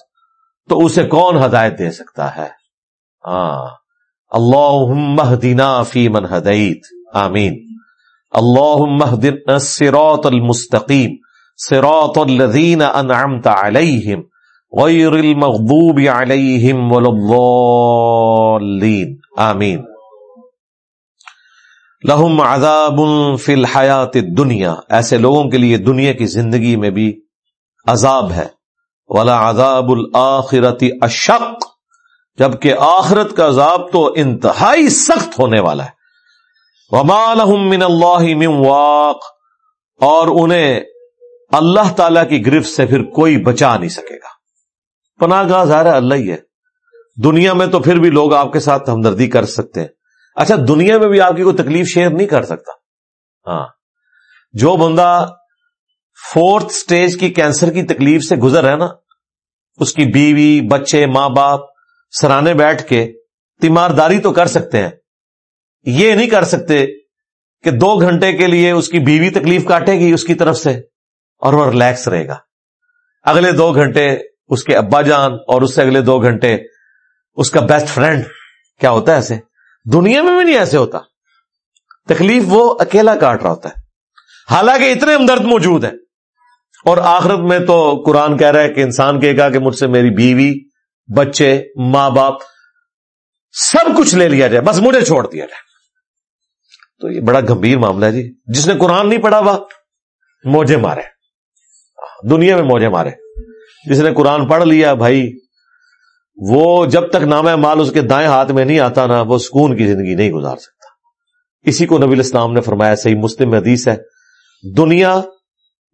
تو اسے کون ہدایت دے سکتا ہے؟ ہاں۔ اللہ دینا فی من ہدعت آمین۔ اللہ سروت المستقیم سروت الدین انعمت علیہم غیر المغضوب علیہم وللضالین آمین. لہم عذاب فی الحیات الدنیا. ایسے لوگوں کے لیے دنیا کی زندگی میں بھی عذاب ہے. ولا عذاب الآخرتی اشق. جبکہ آخرت کا عذاب تو انتہائی سخت ہونے والا ہے. من اللہ من واق. اور انہیں اللہ تعالی کی گرفت سے پھر کوئی بچا نہیں سکے گا. پناہ گاہ ظاہر اللہ ہی ہے۔ دنیا میں تو پھر بھی لوگ آپ کے ساتھ ہمدردی کر سکتے ہیں۔ اچھا دنیا میں بھی آپ کی کوئی تکلیف شیئر نہیں کر سکتا۔ ہاں۔ جو بندہ فورتھ سٹیج کی کینسر کی تکلیف سے گزر ہے نا، اس کی بیوی، بچے، ماں باپ، سرانے بیٹھ کے تیمارداری تو کر سکتے ہیں۔ یہ نہیں کر سکتے کہ دو گھنٹے کے لیے اس کی بیوی تکلیف کاٹے گی اس کی طرف سے اور وہ ریلیکس رہے گا۔ اگلے دو گھنٹے اس کے ابا جان اور اس سے اگلے دو گھنٹے اس کا بیسٹ فرینڈ کیا ہوتا ہے ایسے؟ دنیا میں بھی نہیں ایسے ہوتا۔ تکلیف وہ اکیلا کاٹ رہا ہوتا ہے۔ حالانکہ اتنے ہمدرد موجود ہیں۔ اور آخرت میں تو قرآن کہہ رہا ہے کہ انسان کہے گا کہ مجھ سے میری بیوی، بچے، ماں باپ، سب کچھ لے لیا جائے، بس مجھے چھوڑ دیا جائے۔ تو یہ بڑا گمبھیر معاملہ ہے جی۔ جس نے قرآن نہیں پڑھا ہوا موجے مارے۔ دنیا میں موجے مارے۔ جس نے قرآن پڑھ لیا بھائی، وہ جب تک نام مال اس کے دائیں ہاتھ میں نہیں آتا نا، وہ سکون کی زندگی نہیں گزار سکتا۔ اسی کو نبی الاسلام نے فرمایا، صحیح مسلم حدیث ہے، دنیا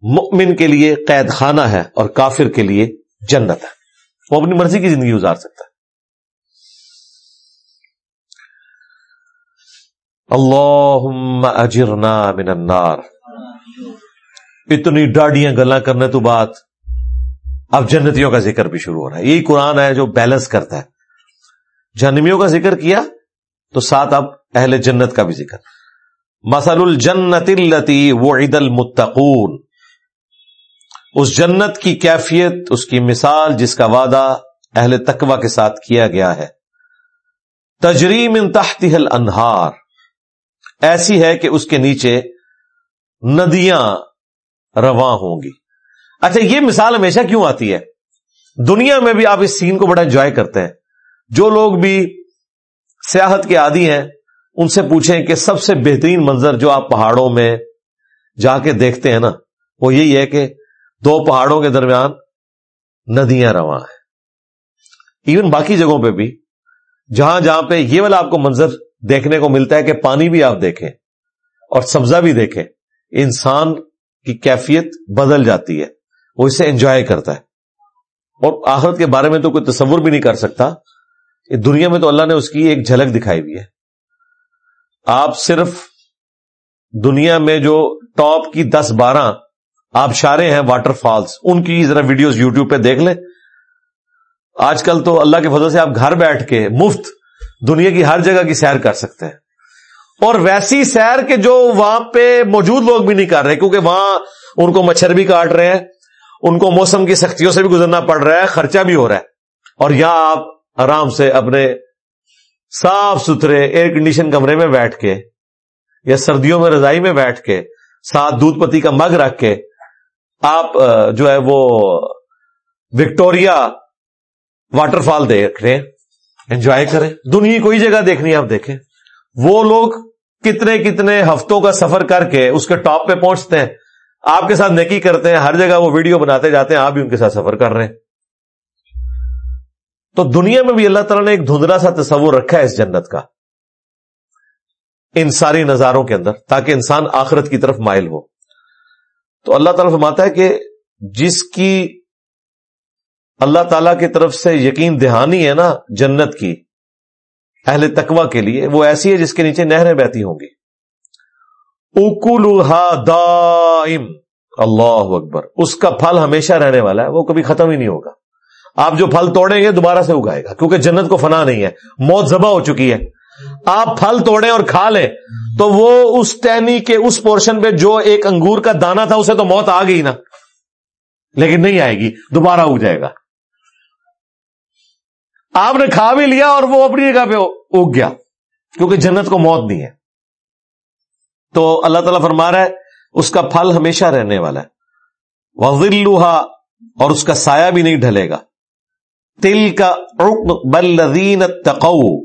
مؤمن کے لیے قید خانہ ہے اور کافر کے لیے جنت ہے۔ وہ اپنی مرضی کی زندگی گزار سکتا ہے۔ اللہ اجرنا من النار۔ اتنی ڈاڈیاں گلا کرنے تو بات اب جنتیوں کا ذکر بھی شروع ہو رہا ہے۔ یہی قرآن ہے جو بیلنس کرتا ہے۔ جنمیوں کا ذکر کیا تو ساتھ اب اہل جنت کا بھی ذکر۔ مسل الجنت التی وہ عید المتقون۔ اس جنت کی کیفیت، اس کی مثال جس کا وعدہ اہل تقوی کے ساتھ کیا گیا ہے۔ تجریم ان تحتی انہار ایسی ہے کہ اس کے نیچے ندیاں رواں ہوں گی۔ اچھا یہ مثال ہمیشہ کیوں آتی ہے؟ دنیا میں بھی آپ اس سین کو بڑا انجوائے کرتے ہیں۔ جو لوگ بھی سیاحت کے عادی ہیں، ان سے پوچھیں کہ سب سے بہترین منظر جو آپ پہاڑوں میں جا کے دیکھتے ہیں نا، وہ یہی ہے کہ دو پہاڑوں کے درمیان ندیاں رواں ہیں۔ ایون باقی جگہوں پہ بھی، جہاں جہاں پہ یہ والا آپ کو منظر دیکھنے کو ملتا ہے کہ پانی بھی آپ دیکھیں اور سبزہ بھی دیکھیں، انسان کی کیفیت بدل جاتی ہے۔ وہ اسے انجوائے کرتا ہے۔ اور آخرت کے بارے میں تو کوئی تصور بھی نہیں کر سکتا۔ دنیا میں تو اللہ نے اس کی ایک جھلک دکھائی ہوئی ہے۔ آپ صرف دنیا میں جو ٹاپ کی دس بارہ آپ شارے ہیں واٹر فالس ان کی ذرا ویڈیوز یوٹیوب پہ دیکھ لیں۔ آج کل تو اللہ کے فضل سے آپ گھر بیٹھ کے مفت دنیا کی ہر جگہ کی سیر کر سکتے ہیں۔ اور ویسی سیر کے جو وہاں پہ موجود لوگ بھی نہیں کر رہے، کیونکہ وہاں ان کو مچھر بھی کاٹ رہے ہیں۔ ان کو موسم کی سختیوں سے بھی گزرنا پڑ رہا ہے، خرچہ بھی ہو رہا ہے۔ اور یہاں آپ آرام سے اپنے صاف ستھرے ایئر کنڈیشن کمرے میں بیٹھ کے یا سردیوں میں رضائی میں بیٹھ کے ساتھ دودھ پتی کا مگ رکھ کے آپ جو ہے وہ وکٹوریا واٹر فال دیکھ رہے ہیں، انجوائے کریں۔ دنیا کوئی جگہ دیکھنی آپ دیکھیں۔ وہ لوگ کتنے کتنے ہفتوں کا سفر کر کے اس کے ٹاپ پہ پہنچتے ہیں۔ آپ کے ساتھ نیکی کرتے ہیں، ہر جگہ وہ ویڈیو بناتے جاتے ہیں، آپ بھی ان کے ساتھ سفر کر رہے ہیں۔ تو دنیا میں بھی اللہ تعالیٰ نے ایک دھندلا سا تصور رکھا ہے اس جنت کا، ان ساری نظاروں کے اندر، تاکہ انسان آخرت کی طرف مائل ہو۔ تو اللہ تعالیٰ فرماتا ہے کہ جس کی اللہ تعالی کی طرف سے یقین دہانی ہے نا، جنت کی، اہل تکوا کے لیے، وہ ایسی ہے جس کے نیچے نہریں بہتی ہوں گی۔ اکولوہا دائم۔ اللہ اکبر۔ اس کا پھل ہمیشہ رہنے والا ہے، وہ کبھی ختم ہی نہیں ہوگا۔ آپ جو پھل توڑیں گے، دوبارہ سے اگائے گا، کیونکہ جنت کو فنا نہیں ہے۔ موت ذبح ہو چکی ہے۔ آپ پھل توڑیں اور کھا لیں، تو وہ اس ٹینی کے اس پورشن پہ جو ایک انگور کا دانا تھا، اسے تو موت آ گئی نا۔ لیکن نہیں آئے گی، دوبارہ اگ جائے گا۔ آپ نے کھا بھی لیا اور وہ اپنی جگہ پہ اگ گیا، کیونکہ جنت کو موت نہیں ہے۔ تو اللہ تعالیٰ فرما رہا ہے، اس کا پھل ہمیشہ رہنے والا ہے۔ وزلوہا اور اس کا سایہ بھی نہیں ڈھلے گا۔ تل کا بلین تقو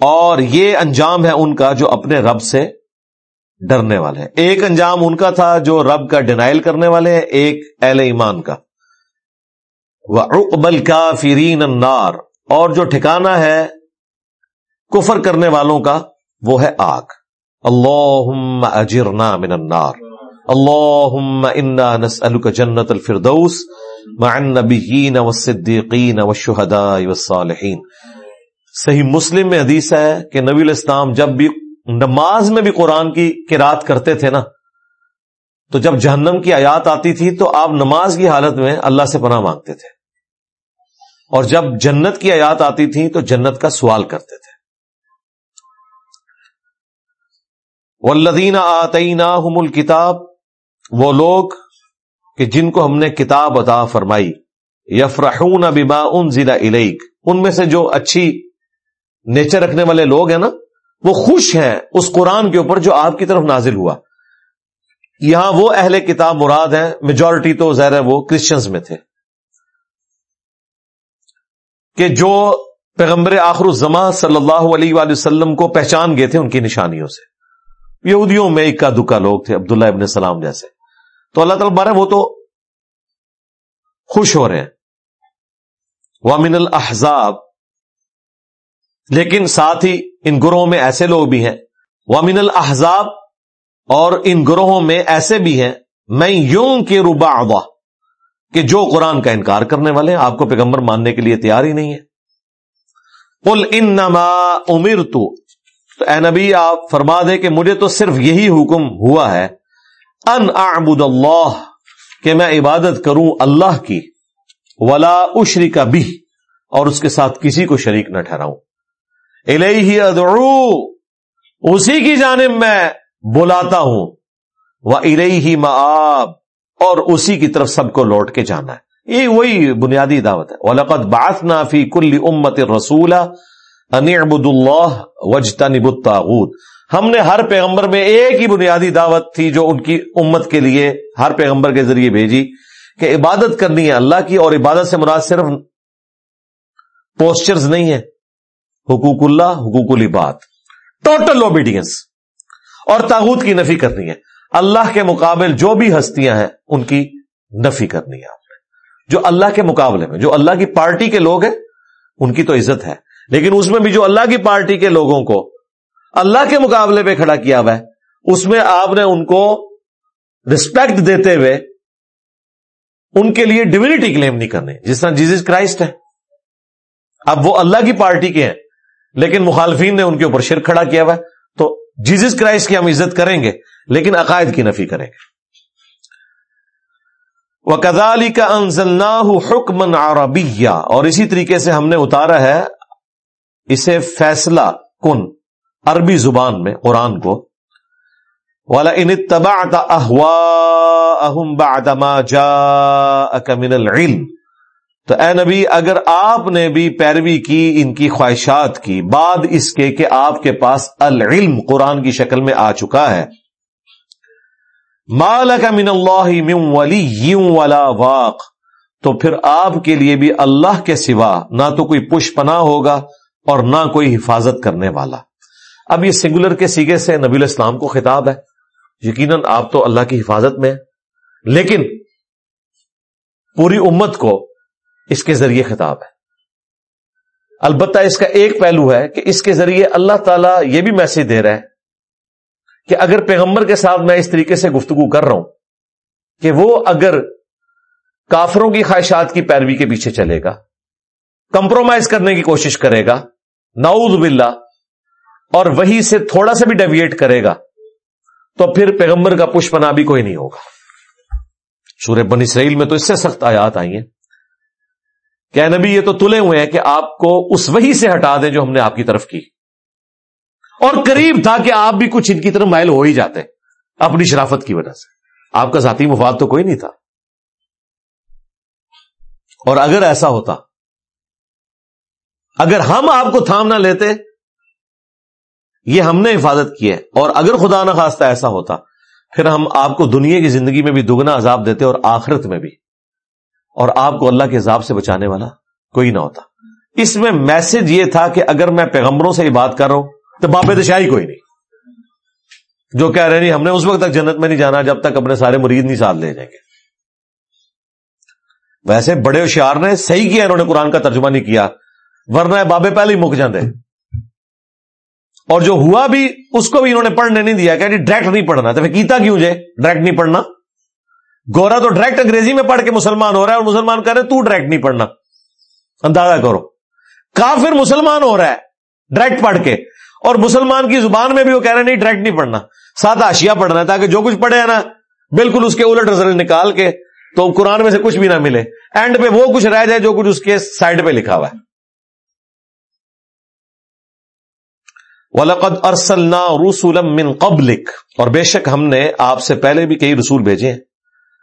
اور یہ انجام ہے ان کا جو اپنے رب سے ڈرنے والے ہیں۔ ایک انجام ان کا تھا جو رب کا ڈینائل کرنے والے ہیں، ایک اہل ایمان کا۔ اقبل کا فرین اور جو ٹھکانا ہے کفر کرنے والوں کا، وہ ہے آگ۔ اللہ اجرنا من النار. اللہ انا نسألک جنت الفردوس مع النبیین والصدیقین والشہداء والصالحین. صحیح مسلم میں حدیث ہے کہ نبی الاسلام جب بھی نماز میں بھی قرآن کی قرات کرتے تھے نا، تو جب جہنم کی آیات آتی تھی تو آپ نماز کی حالت میں اللہ سے پناہ مانگتے تھے۔ اور جب جنت کی آیات آتی تھی تو جنت کا سوال کرتے تھے۔ ولدین آتئینہ الکتاب، وہ لوگ کہ جن کو ہم نے کتاب عطا فرمائی، یفرحون بما انزل الیک۔ ان میں سے جو اچھی نیچر رکھنے والے لوگ ہیں نا، وہ خوش ہیں اس قرآن کے اوپر جو آپ کی طرف نازل ہوا۔ یہاں وہ اہل کتاب مراد ہیں میجورٹی تو ظاہر ہے وہ کرسچنز میں تھے۔ کہ جو پیغمبر آخر الزما صلی اللہ علیہ وآلہ وسلم کو پہچان گئے تھے ان کی نشانیوں سے۔ یہودیوں میں اکا دکا لوگ تھے، عبداللہ ابن سلام جیسے۔ تو اللہ تعالیٰ بارے وہ تو خوش ہو رہے ہیں۔ وامن الحضاب لیکن ساتھ ہی ان گروہوں میں ایسے لوگ بھی ہیں۔ وامن الحضاب اور ان گروہوں میں ایسے بھی ہیں۔ میں یوں کے روبا کہ جو قرآن کا انکار کرنے والے ہیں، آپ کو پیغمبر ماننے کے لیے تیار ہی نہیں ہے پل ان نما امیر تو اے نبی، آپ فرما دے کہ مجھے تو صرف یہی حکم ہوا ہے، ان اعبد اللہ، کہ میں عبادت کروں اللہ کی، ولا اشری کا بھی اور اس کے ساتھ کسی کو شریک نہ ٹھہراؤں۔ الہی ادعو، اسی کی جانب میں بلاتا ہوں۔ وہ الہی معاب، اور اسی کی طرف سب کو لوٹ کے جانا ہے۔ یہ وہی بنیادی دعوت ہے۔ ولقد بعثنا فی کل امت رسول ان اللہ وجتا نب ہم نے ہر پیغمبر میں ایک ہی بنیادی دعوت تھی جو ان کی امت کے لیے ہر پیغمبر کے ذریعے بھیجی کہ عبادت کرنی ہے اللہ کی اور عبادت سے مراد صرف پوسچرز نہیں ہے حقوق اللہ، حقوق العباد۔ ٹوٹل اوبیڈینس اور تاغوت کی نفی کرنی ہے۔ اللہ کے مقابل جو بھی ہستیاں ہیں، ان کی نفی کرنی ہے آپ نے۔ جو اللہ کے مقابلے میں، جو اللہ کی پارٹی کے لوگ ہیں، ان کی تو عزت ہے۔ لیکن اس میں بھی جو اللہ کی پارٹی کے لوگوں کو اللہ کے مقابلے پہ کھڑا کیا ہوا ہے، اس میں آپ نے ان کو رسپیکٹ دیتے ہوئے ان کے لیے ڈیوینٹی کلیم نہیں کرنے۔ جس طرح جیزس کرائسٹ ہے۔ اب وہ اللہ کی پارٹی کے ہیں، لیکن مخالفین نے ان کے اوپر شرک کھڑا کیا ہوا ہے۔ تو جیزس کرائسٹ کی ہم عزت کریں گے، لیکن عقائد کی نفی کریں گے۔ وہ کزالی کا انزل حکمن عربیہ اور اسی طریقے سے ہم نے اتارا ہے اسے فیصلہ کن عربی زبان میں، قرآن کو۔ والا ان تبا احوا اہم با جا من العلم۔ تو اے نبی، اگر آپ نے بھی پیروی کی، ان کی خواہشات کی، بعد اس کے کہ آپ کے پاس العلم قرآن کی شکل میں آ چکا ہے۔ مالک من اللہ من ولی والا واق۔ تو پھر آپ کے لیے بھی اللہ کے سوا نہ تو کوئی پش پنا ہوگا اور نہ کوئی حفاظت کرنے والا۔ اب یہ سنگولر کے سیگے سے نبی الاسلام کو خطاب ہے۔ یقیناً آپ تو اللہ کی حفاظت میں ہیں۔ لیکن پوری امت کو اس کے ذریعے خطاب ہے۔ البتہ اس کا ایک پہلو ہے کہ اس کے ذریعے اللہ تعالیٰ یہ بھی میسج دے رہا ہے کہ اگر پیغمبر کے ساتھ میں اس طریقے سے گفتگو کر رہا ہوں کہ وہ اگر کافروں کی خواہشات کی پیروی کے پیچھے چلے گا کمپرومائز کرنے کی کوشش کرے گا، نعوذ باللہ، اور وہی سے تھوڑا سا بھی ڈیویٹ کرے گا، تو پھر پیغمبر کا پشپنا بھی کوئی نہیں ہوگا۔ سورہ بن اسرائیل میں تو اس سے سخت آیات آئی ہیں۔ کہ نبی، یہ تو تلے ہوئے ہیں کہ آپ کو اس وہی سے ہٹا دیں جو ہم نے آپ کی طرف کی۔ اور قریب تھا کہ آپ بھی کچھ ان کی طرف مائل ہو ہی جاتے، اپنی شرافت کی وجہ سے۔ آپ کا ذاتی مفاد تو کوئی نہیں تھا۔ اور اگر ایسا ہوتا اگر ہم آپ کو تھام نہ لیتے، یہ ہم نے حفاظت کی ہے۔ اور اگر خدا نہ خواستہ ایسا ہوتا، پھر ہم آپ کو دنیا کی زندگی میں بھی دگنا عذاب دیتے اور آخرت میں بھی۔ اور آپ کو اللہ کے عذاب سے بچانے والا کوئی نہ ہوتا۔ اس میں میسج یہ تھا کہ اگر میں پیغمبروں سے یہ بات کر رہا ہوں، تو باب دشاہی کوئی نہیں۔ جو کہہ رہے نہیں، ہم نے اس وقت تک جنت میں نہیں جانا، جب تک اپنے سارے مرید نہیں ساتھ لے جائیں گے۔ ویسے بڑے ہوشیار نے صحیح کیا، انہوں نے قرآن کا ترجمہ نہیں کیا۔ ورنہ بابے پہلے ہی مک جاندے۔ اور جو ہوا بھی، اس کو بھی انہوں نے پڑھنے نہیں دیا کہ ڈائریکٹ جی نہیں پڑھنا۔ تو کیتا کیوں جائے ڈائریکٹ نہیں پڑھنا۔ گورا تو ڈائریکٹ انگریزی میں پڑھ کے مسلمان ہو رہا ہے اور مسلمان کہہ رہے تو ڈائریکٹ نہیں پڑھنا۔ اندازہ کرو۔ کافر مسلمان ہو رہا ہے ڈائریکٹ پڑھ کے۔ اور مسلمان کی زبان میں بھی وہ کہہ رہے نہیں ڈائریکٹ نہیں پڑھنا۔ سادہ اشیا پڑھنا ہے تاکہ جو کچھ پڑھے نا، بالکل اس کے الٹ رزلٹ نکال کے تو قرآن میں سے کچھ بھی نہ ملے۔ اینڈ پہ وہ کچھ رہ جائے جو کچھ اس کے سائڈ پہ لکھا ہوا ہے۔ وَلَقَدْ أَرْسَلْنَا رُسُولًا مِّن قَبْلِكَ۔ اور بے شک ہم نے آپ سے پہلے بھی کئی رسول بھیجے ہیں۔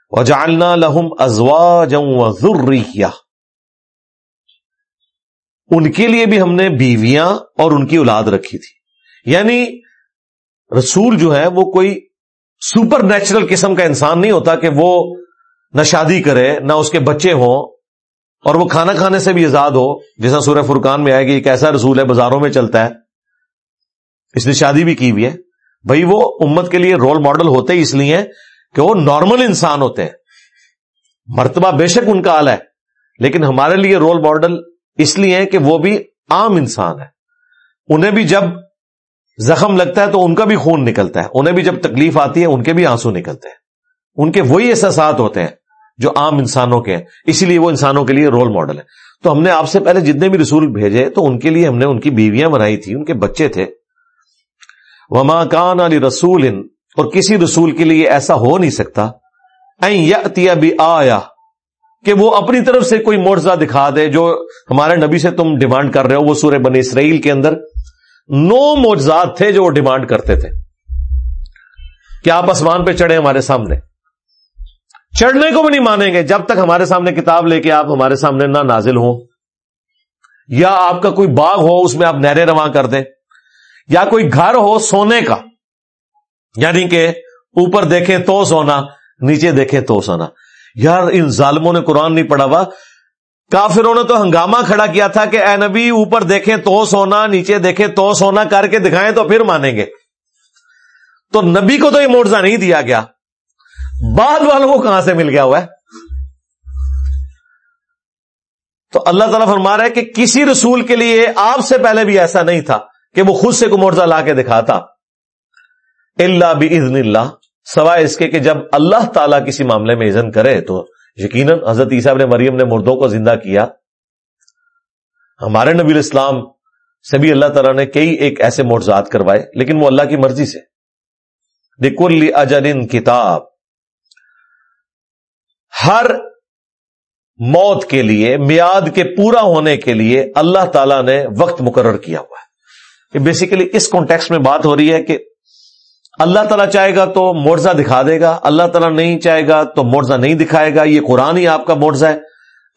وَجَعَلْنَا لَهُمْ أَزْوَاجًا وَذُرِّيَّةً۔ ان کے لیے بھی ہم نے بیویاں اور ان کی اولاد رکھی تھی۔ یعنی رسول جو ہے وہ کوئی سپر نیچرل قسم کا انسان نہیں ہوتا کہ وہ نہ شادی کرے، نہ اس کے بچے ہوں اور وہ کھانا کھانے سے بھی آزاد ہو۔ جیسا سورہ فرقان میں آئے گی ایک ایسا رسول ہے، بازاروں میں چلتا ہے۔ اس نے شادی بھی کی ہوئی ہے۔ بھائی وہ امت کے لیے رول ماڈل ہوتے ہی اس لیے کہ وہ نارمل انسان ہوتے ہیں۔ مرتبہ بے شک ان کا آل ہے، لیکن ہمارے لیے رول ماڈل اس لیے کہ وہ بھی عام انسان ہے انہیں بھی جب زخم لگتا ہے تو ان کا بھی خون نکلتا ہے۔ انہیں بھی جب تکلیف آتی ہے، ان کے بھی آنسو نکلتے ہیں۔ ان کے وہی احساسات ہوتے ہیں جو عام انسانوں کے ہیں۔ اسی لیے وہ انسانوں کے لیے رول ماڈل ہے تو ہم نے آپ سے پہلے جتنے بھی رسول بھیجے، تو ان کے لیے ہم نے ان کی بیویاں بنائی تھی ان کے بچے تھے۔ وما کان علی رسول اور کسی رسول کے لیے ایسا ہو نہیں سکتا۔ بھی آیا کہ وہ اپنی طرف سے کوئی معجزہ دکھا دے جو ہمارے نبی سے تم ڈیمانڈ کر رہے ہو، وہ سورہ بنی اسرائیل کے اندر۔ نو معجزات تھے جو وہ ڈیمانڈ کرتے تھے۔ کہ آپ آسمان پہ چڑھے ہمارے سامنے؟ چڑھنے کو بھی نہیں مانیں گے۔ جب تک ہمارے سامنے کتاب لے کے آپ ہمارے سامنے نہ نازل ہوں، یا آپ کا کوئی باغ ہو، اس میں آپ نہریں رواں کر دیں۔ یا کوئی گھر ہو سونے کا یعنی کہ اوپر دیکھیں تو سونا، نیچے دیکھیں تو سونا۔ یار، ان ظالموں نے قرآن نہیں پڑھا ہوا۔ کافروں نے تو ہنگامہ کھڑا کیا تھا کہ اے نبی، اوپر دیکھیں تو سونا، نیچے دیکھیں تو سونا، کر کے دکھائیں تو پھر مانیں گے۔ تو نبی کو تو یہ موڑزہ نہیں دیا گیا۔ بعد والوں کو کہاں سے مل گیا ہوا ہے؟ تو اللہ تعالیٰ فرما رہا ہے کہ کسی رسول کے لیے آپ سے پہلے بھی ایسا نہیں تھا۔ کہ وہ خود سے کو مرزا لا کے دکھاتا۔ اللہ بھی اللہ، سوائے اس کے کہ جب اللہ تعالیٰ کسی معاملے میں اذن کرے تو یقیناً حضرت عیسیٰ نے مریم نے مردوں کو زندہ کیا۔ ہمارے نبی الاسلام سے بھی اللہ تعالیٰ نے کئی ایک ایسے مرزات کروائے، لیکن وہ اللہ کی مرضی سے۔ دیکل اجن کتاب۔ ہر موت کے لیے میاد کے پورا ہونے کے لیے اللہ تعالی نے وقت مقرر کیا ہوا۔ ہے کہ بیسیکلی اس کانٹیکس میں بات ہو رہی ہے کہ اللہ تعالیٰ چاہے گا تو مرزا دکھا دے گا، اللہ تعالیٰ نہیں چاہے گا تو مرزا نہیں دکھائے گا، یہ قرآن ہی آپ کا مرزا ہے۔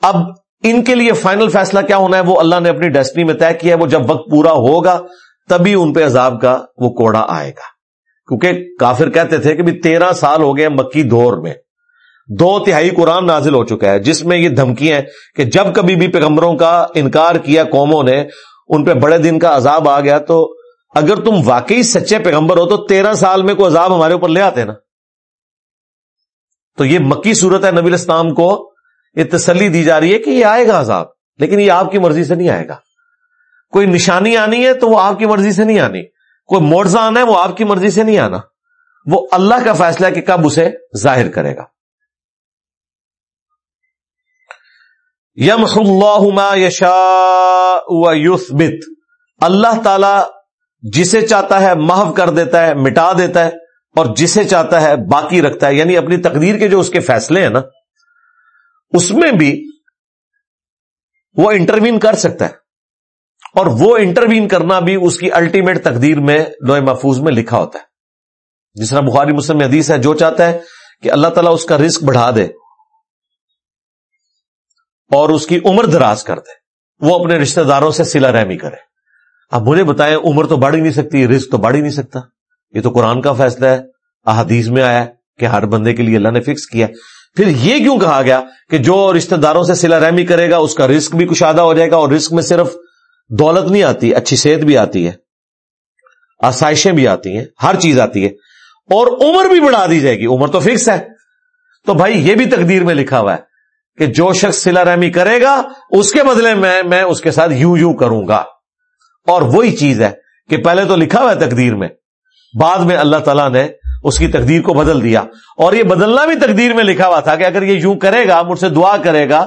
اب ان کے لیے فائنل فیصلہ کیا ہونا ہے؟ وہ اللہ نے اپنی ڈیسٹنی میں طے کیا ہے، وہ جب وقت پورا ہوگا تبھی ان پہ عذاب کا وہ کوڑا آئے گا۔ کیونکہ کافر کہتے تھے کہ بھی تیرہ سال ہو گئے مکی دور میں۔ دو تہائی قرآن نازل ہو چکا ہے، جس میں یہ دھمکی ہے کہ جب کبھی بھی پیغمبروں کا انکار کیا قوموں نے ان پہ بڑے دن کا عذاب آ گیا تو اگر تم واقعی سچے پیغمبر ہو تو تیرہ سال میں کوئی عذاب ہمارے اوپر لے آتے نا۔ تو یہ مکی صورت ہے نبی اسلام کو یہ تسلی دی جا رہی ہے کہ یہ آئے گا عذاب، لیکن یہ آپ کی مرضی سے نہیں آئے گا۔ کوئی نشانی آنی ہے تو وہ آپ کی مرضی سے نہیں آنی۔ کوئی موڑزہ آنا ہے وہ آپ کی مرضی سے نہیں آنا۔ وہ اللہ کا فیصلہ ہے کہ کب اسے ظاہر کرے گا۔ یم اللہ یشا یوسبت اللہ تعالی جسے چاہتا ہے محو کر دیتا ہے، مٹا دیتا ہے اور جسے چاہتا ہے باقی رکھتا ہے۔ یعنی اپنی تقدیر کے جو اس کے فیصلے ہیں نا، اس میں بھی وہ انٹروین کر سکتا ہے۔ اور وہ انٹروین کرنا بھی اس کی الٹیمیٹ تقدیر میں لوہے محفوظ میں لکھا ہوتا ہے۔ جس طرح بخاری مسلم حدیث ہے، جو چاہتا ہے کہ اللہ تعالیٰ اس کا رسک بڑھا دے۔ اور اس کی عمر دراز کر دے۔ وہ اپنے رشتہ داروں سے سلا رحمی کرے۔ اب مجھے بتائیں، عمر تو بڑھ ہی نہیں سکتی، رزق تو بڑھ ہی نہیں سکتا۔ یہ تو قرآن کا فیصلہ ہے۔ احادیث میں آیا کہ ہر بندے کے لیے اللہ نے فکس کیا۔ پھر یہ کیوں کہا گیا کہ جو رشتہ داروں سے سلا رحمی کرے گا، اس کا رسک بھی کشادہ ہو جائے گا اور رسک میں صرف دولت نہیں آتی، اچھی صحت بھی آتی ہے۔ آسائشیں بھی آتی ہیں، ہر چیز آتی ہے۔ اور عمر بھی بڑھا دی جائے گی۔ عمر تو فکس ہے۔ تو بھائی، یہ بھی تقدیر میں لکھا ہوا ہے۔ کہ جو شخص سلا رحمی کرے گا، اس کے بدلے میں میں اس کے ساتھ یوں یوں کروں گا۔ اور وہی چیز ہے کہ پہلے تو لکھا ہوا ہے تقدیر میں، بعد میں اللہ تعالیٰ نے اس کی تقدیر کو بدل دیا۔ اور یہ بدلنا بھی تقدیر میں لکھا ہوا تھا کہ اگر یہ یوں کرے گا، مجھ سے دعا کرے گا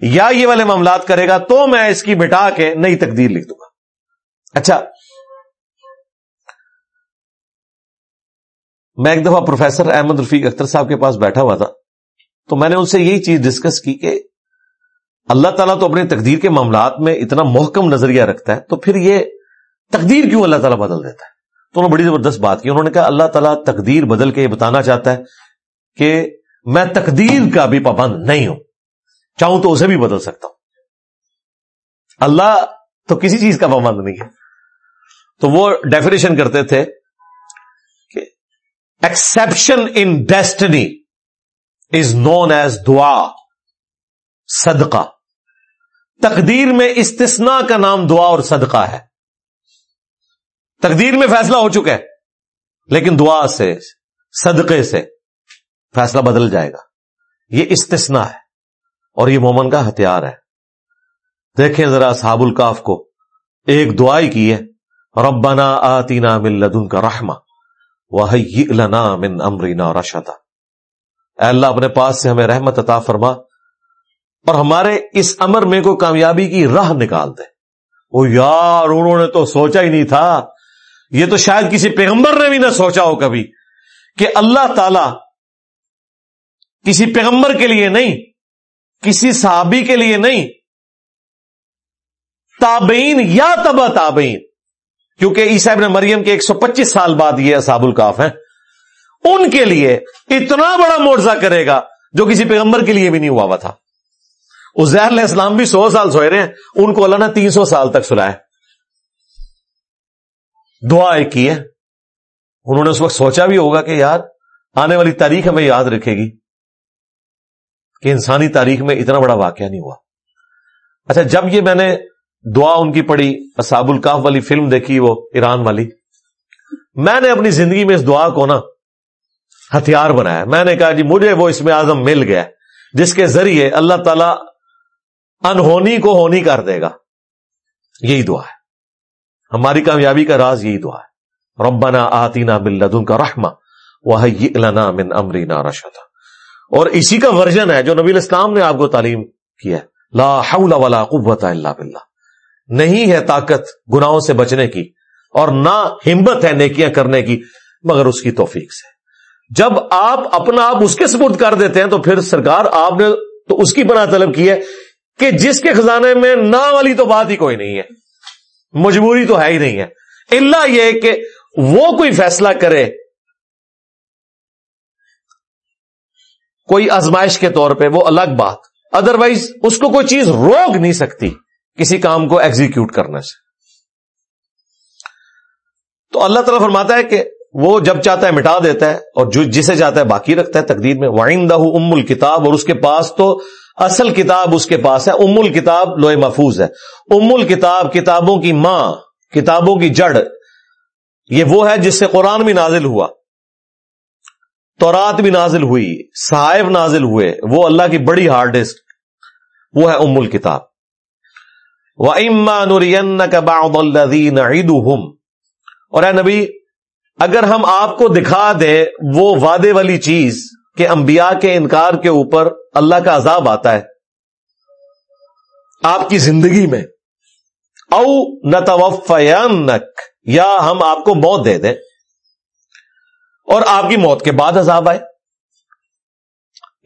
یا یہ والے معاملات کرے گا، تو میں اس کی مٹا کے نئی تقدیر لکھ دوں گا۔ اچھا۔ میں ایک دفعہ پروفیسر احمد رفیق اختر صاحب کے پاس بیٹھا ہوا تھا۔ تو میں نے ان سے یہی چیز ڈسکس کی کہ اللہ تعالیٰ تو اپنی تقدیر کے معاملات میں اتنا محکم نظریہ رکھتا ہے، تو پھر یہ تقدیر کیوں اللہ تعالیٰ بدل دیتا ہے؟ تو انہوں نے بڑی زبردست بات کی۔ انہوں نے کہا اللہ تعالیٰ تقدیر بدل کے یہ بتانا چاہتا ہے کہ میں تقدیر کا بھی پابند نہیں ہوں۔ چاہوں تو اسے بھی بدل سکتا ہوں۔ اللہ تو کسی چیز کا پابند نہیں ہے۔ تو وہ ڈیفینیشن کرتے تھے کہ exception in destiny is known as دعا صدقہ تقدیر میں استثناء کا نام دعا اور صدقہ ہے۔ تقدیر میں فیصلہ ہو چکا ہے، لیکن دعا سے، صدقے سے فیصلہ بدل جائے گا۔ یہ استثناء ہے اور یہ مومن کا ہتھیار ہے۔ دیکھیں ذرا صحاب الکاف کو۔ ایک دعائی کی ہے، ربنا آتینا من لدن کا رحما لنا من امرینا رشدا اے اللہ اپنے پاس سے ہمیں رحمت عطا فرما اور ہمارے اس امر میں کوئی کامیابی کی راہ نکال دے۔ وہ یار، انہوں نے تو سوچا ہی نہیں تھا۔ یہ تو شاید کسی پیغمبر نے بھی نہ سوچا ہو کبھی کہ اللہ تعالی کسی پیغمبر کے لیے نہیں، کسی صحابی کے لیے نہیں۔ تابعین یا تبا تابعین، کیونکہ عیسیب نے مریم کے ایک سو پچیس سال بعد یہ اصاب الکاف ہیں۔ ان کے لیے اتنا بڑا معاوضہ کرے گا جو کسی پیغمبر کے لیے بھی نہیں ہوا ہوا تھا۔ زہر علیہ السلام بھی سو سال سوئے رہے ہیں، ان کو اللہ نے تین سو سال تک سلایا دعا ایک کی ہے۔ انہوں نے اس وقت سوچا بھی ہوگا کہ یار، آنے والی تاریخ ہمیں یاد رکھے گی کہ انسانی تاریخ میں اتنا بڑا واقعہ نہیں ہوا۔ اچھا جب یہ میں نے دعا ان کی پڑھی اساب الکاف والی فلم دیکھی، وہ ایران والی، میں نے اپنی زندگی میں اس دعا کو نا ہتھیار بنایا میں نے کہا جی مجھے وہ اس میں آزم مل گیا جس کے ذریعے اللہ تعالی انہونی کو ہونی کر دے گا۔ یہی دعا ہے۔ ہماری کامیابی کا راز یہی دعا ہے۔ ربنا آتینا بلدن کا رحما وہ لنا من امرینا رشدا اور اسی کا ورژن ہے جو نبی اسلام نے آپ کو تعلیم کیا ہے۔ لا حول ولا قوت الا باللہ۔ نہیں ہے طاقت گناہوں سے بچنے کی اور نہ ہمت ہے نیکیاں کرنے کی، مگر اس کی توفیق سے۔ جب آپ اپنا آپ اس کے سپرد کر دیتے ہیں تو پھر سرکار آپ نے تو اس کی بنا طلب کی ہے کہ جس کے خزانے میں نہ والی تو بات ہی کوئی نہیں ہے، مجبوری تو ہے ہی نہیں ہے۔ اللہ یہ کہ وہ کوئی فیصلہ کرے، کوئی آزمائش کے طور پہ وہ الگ بات ادروائز اس کو کوئی چیز روک نہیں سکتی کسی کام کو ایگزیکیوٹ کرنے سے۔ تو اللہ تعالیٰ فرماتا ہے کہ وہ جب چاہتا ہے مٹا دیتا ہے اور جو جسے چاہتا ہے باقی رکھتا ہے تقدیر میں وائندہ ام الکتاب اور اس کے پاس تو اصل کتاب اس کے پاس ہے۔ ام الکتاب لوہے محفوظ ہے۔ ام الکتاب کتابوں کی ماں، کتابوں کی جڑ، یہ وہ ہے جس سے قرآن بھی نازل ہوا۔ تورات بھی نازل ہوئی صاحب نازل ہوئے۔ وہ اللہ کی بڑی ہارڈ ڈسک، وہ ہے ام الکتاب وہ امان کا باؤدین اور اے نبی اگر ہم آپ کو دکھا دیں وہ وعدے والی چیز کہ انبیاء کے انکار کے اوپر اللہ کا عذاب آتا ہے، آپ کی زندگی میں، او نتوفینک، یا ہم آپ کو موت دے دیں، اور آپ کی موت کے بعد عذاب آئے۔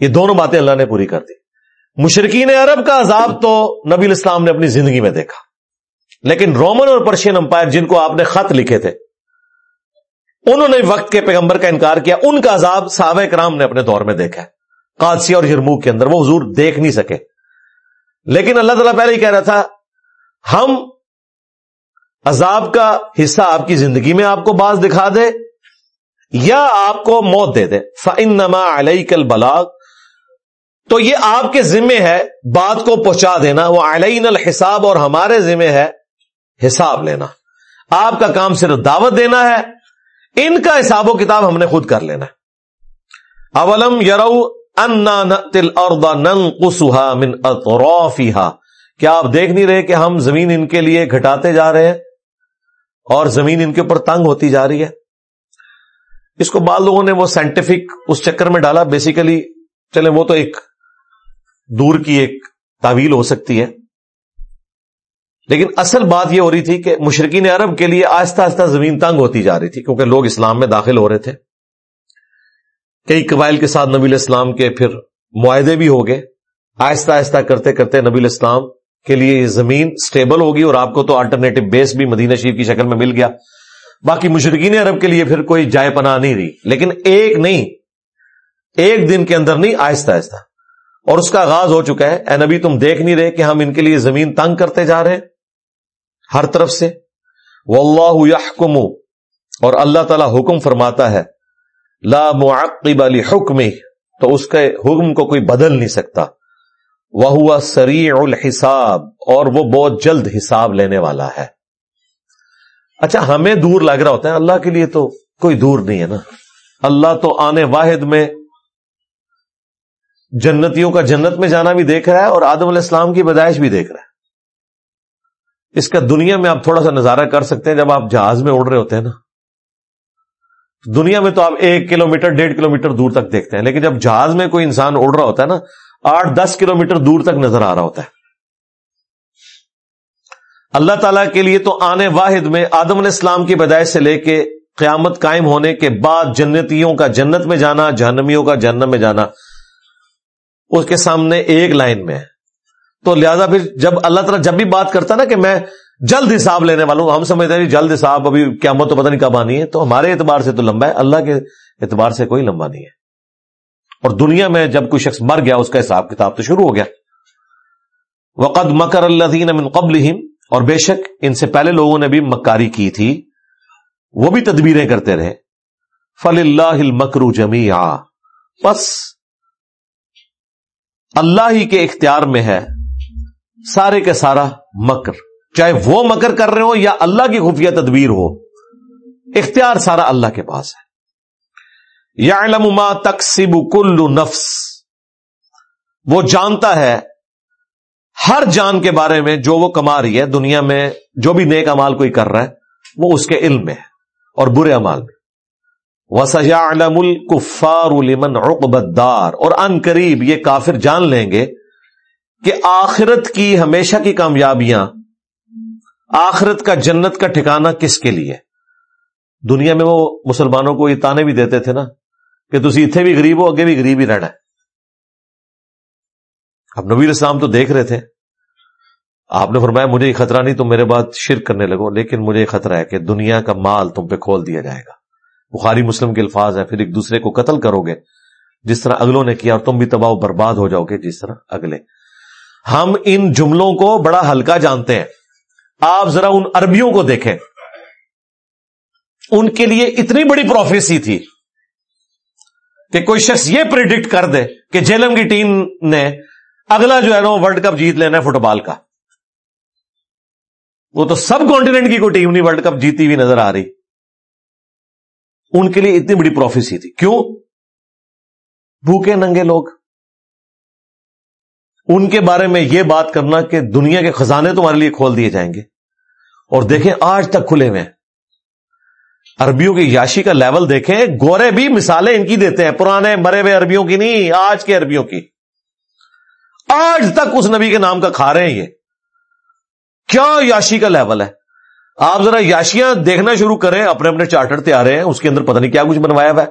یہ دونوں باتیں اللہ نے پوری کر دی۔ مشرقین عرب کا عذاب تو نبی الاسلام نے اپنی زندگی میں دیکھا، لیکن رومن اور پرشین امپائر جن کو آپ نے خط لکھے تھے انہوں نے وقت کے پیغمبر کا انکار کیا، ان کا عذاب صحابہ کرام نے اپنے دور میں دیکھا ہے۔ قادسی اور ہرموک کے اندر وہ حضور دیکھ نہیں سکے۔ لیکن اللہ تعالیٰ پہلے ہی کہہ رہا تھا، ہم عذاب کا حصہ آپ کی زندگی میں آپ کو باز دکھا دے یا آپ کو موت دے دے۔ فن نما علیہ کل بلاغ تو یہ آپ کے ذمے ہے، بات کو پہنچا دینا۔ وہ علین الحساب اور ہمارے ذمے ہے، حساب لینا۔ آپ کا کام صرف دعوت دینا ہے ان کا حساب و کتاب ہم نے خود کر لینا اولم یرو اور من اطرافها کیا آپ دیکھ نہیں رہے کہ ہم زمین ان کے لیے گھٹاتے جا رہے ہیں اور زمین ان کے اوپر تنگ ہوتی جا رہی ہے؟ اس کو بعض لوگوں نے وہ سائنٹیفک اس چکر میں ڈالا بیسیکلی چلے وہ تو ایک دور کی ایک تعویل ہو سکتی ہے۔ لیکن اصل بات یہ ہو رہی تھی کہ مشرقین عرب کے لیے آہستہ آہستہ زمین تنگ ہوتی جا رہی تھی، کیونکہ لوگ اسلام میں داخل ہو رہے تھے۔ کئی قبائل کے ساتھ نبی الاسلام کے پھر معاہدے بھی ہو گئے۔ آہستہ آہستہ کرتے کرتے نبی الاسلام کے لیے یہ زمین سٹیبل ہوگی اور آپ کو تو آلٹرنیٹو بیس بھی مدینہ شریف کی شکل میں مل گیا۔ باقی مشرقین عرب کے لیے پھر کوئی جائے پناہ نہیں رہی۔ لیکن ایک نہیں، ایک دن کے اندر نہیں، آہستہ آہستہ۔ اور اس کا آغاز ہو چکا ہے۔ اے نبی، تم دیکھ نہیں رہے کہ ہم ان کے لیے زمین تنگ کرتے جا رہے ہیں؟ ہر طرف سے۔ واللہ یحکم اور اللہ تعالی حکم فرماتا ہے۔ لا معقب علی حکم تو اس کے حکم کو کوئی بدل نہیں سکتا۔ وہ ہوا سریع الحساب۔ اور وہ بہت جلد حساب لینے والا ہے۔ اچھا ہمیں دور لگ رہا ہوتا ہے۔ اللہ کے لیے تو کوئی دور نہیں ہے نا۔ اللہ تو آنے واحد میں جنتیوں کا جنت میں جانا بھی دیکھ رہا ہے اور آدم علیہ السلام کی بدائش بھی دیکھ رہا ہے۔ اس کا دنیا میں آپ تھوڑا سا نظارہ کر سکتے ہیں جب آپ جہاز میں اڑ رہے ہوتے ہیں نا۔ دنیا میں تو آپ ایک کلو میٹر ڈیڑھ کلو میٹر دور تک دیکھتے ہیں، لیکن جب جہاز میں کوئی انسان اڑ رہا ہوتا ہے نا، آٹھ، دس کلو میٹر دور تک نظر آ رہا ہوتا ہے۔ اللہ تعالی کے لیے تو آنے واحد میں آدم علیہ السلام کی بدائش سے لے کے قیامت قائم ہونے کے بعد جنتیوں کا جنت میں جانا، جہنمیوں کا جہنم میں جانا، اس کے سامنے ایک لائن میں ہے۔ تو لہذا پھر جب اللہ تعالیٰ جب بھی بات کرتا نا کہ میں جلد حساب لینے والا ہوں، ہم سمجھتے ہیں جی جلد حساب ابھی قیامت تو پتہ نہیں کب آنی ہے، تو ہمارے اعتبار سے تو لمبا ہے، اللہ کے اعتبار سے کوئی لمبا نہیں ہے۔ اور دنیا میں جب کوئی شخص مر گیا، اس کا حساب کتاب تو شروع ہو گیا۔ وقد مکر اللہ من قبل اور بے شک ان سے پہلے لوگوں نے بھی مکاری کی تھی۔ وہ بھی تدبیریں کرتے رہے۔ فل اللہ مکرو جمی بس اللہ ہی کے اختیار میں ہے۔ سارے کے سارا مکر۔ چاہے وہ مکر کر رہے ہو یا اللہ کی خفیہ تدبیر ہو، اختیار سارا اللہ کے پاس ہے۔ یا علما تقسیب کل نفس۔ وہ جانتا ہے ہر جان کے بارے میں جو وہ کما رہی ہے، دنیا میں جو بھی نیک امال کوئی کر رہا ہے، وہ اس کے علم میں ہے اور برے امال میں۔ وسیا علم الکفار المن عقبدار اور ان قریب یہ کافر جان لیں گے کہ آخرت کی ہمیشہ کی کامیابیاں آخرت کا جنت کا ٹھکانا کس کے لیے؟ دنیا میں وہ مسلمانوں کو یہ تانے بھی دیتے تھے نا کہ تھی اتنے بھی غریب ہو، اگے بھی غریب ہی رہنا ہے اب نبی اسلام تو دیکھ رہے تھے۔ آپ نے فرمایا، مجھے یہ خطرہ نہیں، تم میرے بعد شرک کرنے لگو، لیکن مجھے یہ خطرہ ہے کہ دنیا کا مال تم پہ کھول دیا جائے گا۔ بخاری مسلم کے الفاظ ہیں، پھر ایک دوسرے کو قتل کرو گے، جس طرح اگلوں نے کیا، اور تم بھی تباہ و برباد ہو جاؤ گے، جس طرح اگلے۔ ہم ان جملوں کو بڑا ہلکا جانتے ہیں۔ آپ ذرا ان عربیوں کو دیکھیں۔ ان کے لیے اتنی بڑی پروفیسی تھی کہ کوئی شخص یہ پریڈکٹ کر دے کہ جیلم کی ٹیم نے اگلا جو ہے نا ورلڈ کپ جیت لینا ہے فٹ بال کا۔ وہ تو سب کانٹیننٹ کی کوئی ٹیم نہیں ورلڈ کپ جیتی ہوئی نظر آ رہی۔ ان کے لیے اتنی بڑی پروفیسی تھی۔ کیوں؟ بھوکے ننگے لوگ۔ ان کے بارے میں یہ بات کرنا کہ دنیا کے خزانے تمہارے لیے کھول دیے جائیں گے۔ اور دیکھیں آج تک کھلے ہوئے عربیوں کی یاشی کا لیول دیکھیں، گورے بھی مثالیں ان کی دیتے ہیں، پرانے مرے ہوئے عربیوں کی نہیں، آج کے عربیوں کی۔ آج تک اس نبی کے نام کا کھا رہے ہیں یہ۔ کیا یاشی کا لیول ہے؟ آپ ذرا یاشیاں دیکھنا شروع کریں، اپنے اپنے چارٹر تیار ہیں، اس کے اندر پتہ نہیں کیا کچھ بنوایا ہوا ہے۔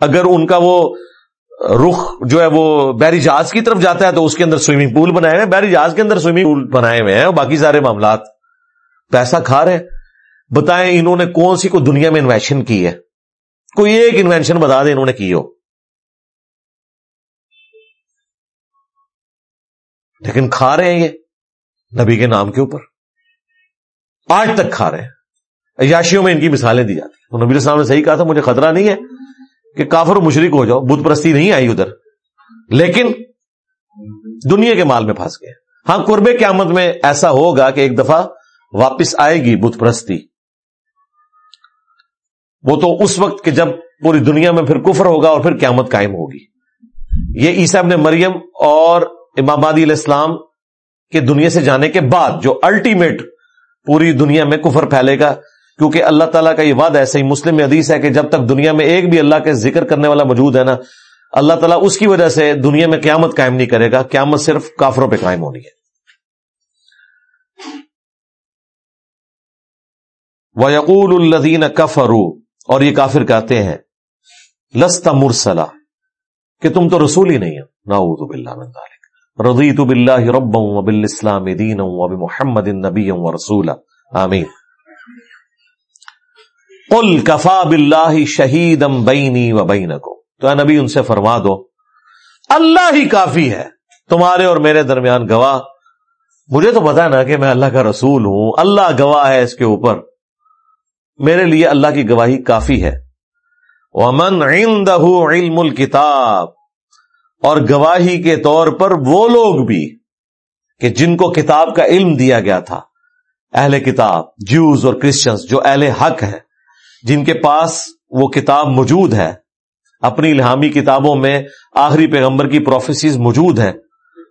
اگر ان کا وہ رخ جو ہے وہ بیری جہاز کی طرف جاتا ہے تو اس کے اندر سوئمنگ پول بنائے ہوئے بیری جہاز کے اندر سوئمنگ پول بنائے ہوئے ہیں اور باقی سارے معاملات۔ پیسہ کھا رہے ہیں۔ بتائیں انہوں نے کون سی کوئی دنیا میں انویشن کی ہے؟ کوئی ایک انوینشن بتا دیں انہوں نے کی ہو۔ لیکن کھا رہے ہیں یہ نبی کے نام کے اوپر۔ آج تک کھا رہے ہیں۔ عیاشیوں میں ان کی مثالیں دی جاتی ہیں۔ نبی السلام نے صحیح کہا تھا، مجھے خطرہ نہیں ہے۔ کہ کافر مشرق ہو جاؤ، بت پرستی نہیں آئی ادھر۔ لیکن دنیا کے مال میں پھنس گئے۔ ہاں قرب قیامت میں ایسا ہوگا کہ ایک دفعہ واپس آئے گی بت پرستی۔ وہ تو اس وقت کہ جب پوری دنیا میں پھر کفر ہوگا اور پھر قیامت قائم ہوگی۔ یہ عیسیب نے مریم اور امام علیہ السلام کے دنیا سے جانے کے بعد جو الٹیمیٹ پوری دنیا میں کفر پھیلے گا کیونکہ اللہ تعالیٰ کا یہ وعدہ ایسا ہی مسلم حدیث ہے کہ جب تک دنیا میں ایک بھی اللہ کے ذکر کرنے والا موجود ہے نا، اللہ تعالیٰ اس کی وجہ سے دنیا میں قیامت قائم نہیں کرے گا، قیامت صرف کافروں پہ قائم ہونی ہے۔ وَيَقُولُ الَّذِينَ كَفَرُوا، اور یہ کافر کہتے ہیں، لست مرسلا، کہ تم تو رسول ہی نہیں ہو۔ نعوذ باللہ من ذالک رضیت باللہ ربا وبالاسلام دینا وبمحمد نبی ورسولا۔ آمین۔ قل کفا بلّہ شہیدم بینی و بین کو تو اے نبی ان سے فرما دو، اللہ ہی کافی ہے، تمہارے اور میرے درمیان گواہ۔ مجھے تو پتا نا کہ میں اللہ کا رسول ہوں، اللہ گواہ ہے اس کے اوپر۔ میرے لیے اللہ کی گواہی کافی ہے۔ ومن عنده علم الکتاب اور گواہی کے طور پر وہ لوگ بھی کہ جن کو کتاب کا علم دیا گیا تھا۔ اہل کتاب جوز اور کرسچنس جو اہل حق ہے جن کے پاس وہ کتاب موجود ہے، اپنی الہامی کتابوں میں آخری پیغمبر کی پروفیسیز موجود ہیں۔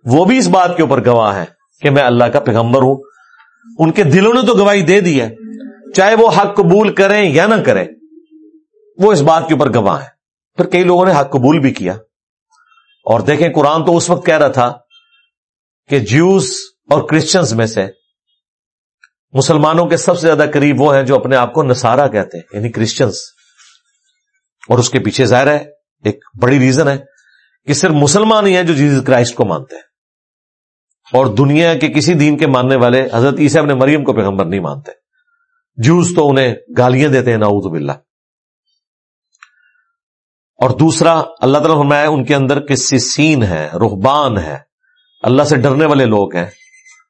وہ بھی اس بات کے اوپر گواہ ہے کہ میں اللہ کا پیغمبر ہوں۔ ان کے دلوں نے تو گواہی دے دی ہے، چاہے وہ حق قبول کریں یا نہ کریں، وہ اس بات کے اوپر گواہ ہے پھر کئی لوگوں نے حق قبول بھی کیا۔ اور دیکھیں قرآن تو اس وقت کہہ رہا تھا کہ جیوز اور کرسچنز میں سے مسلمانوں کے سب سے زیادہ قریب وہ ہیں جو اپنے آپ کو نسارا کہتے ہیں یعنی کرسچنس اور اس کے پیچھے ظاہر ہے، ایک بڑی ریزن ہے کہ صرف مسلمان ہی ہیں جو جیزس کرائسٹ کو مانتے ہیں۔ اور دنیا کے کسی دین کے ماننے والے حضرت عیسیٰ اپنے مریم کو پیغمبر نہیں مانتے۔ جوز تو انہیں گالیاں دیتے ہیں، نعوذ باللہ۔ اور دوسرا، اللہ تعالیٰ فرمایا ان کے اندر کسی سین ہے رحبان ہے اللہ سے ڈرنے والے لوگ ہیں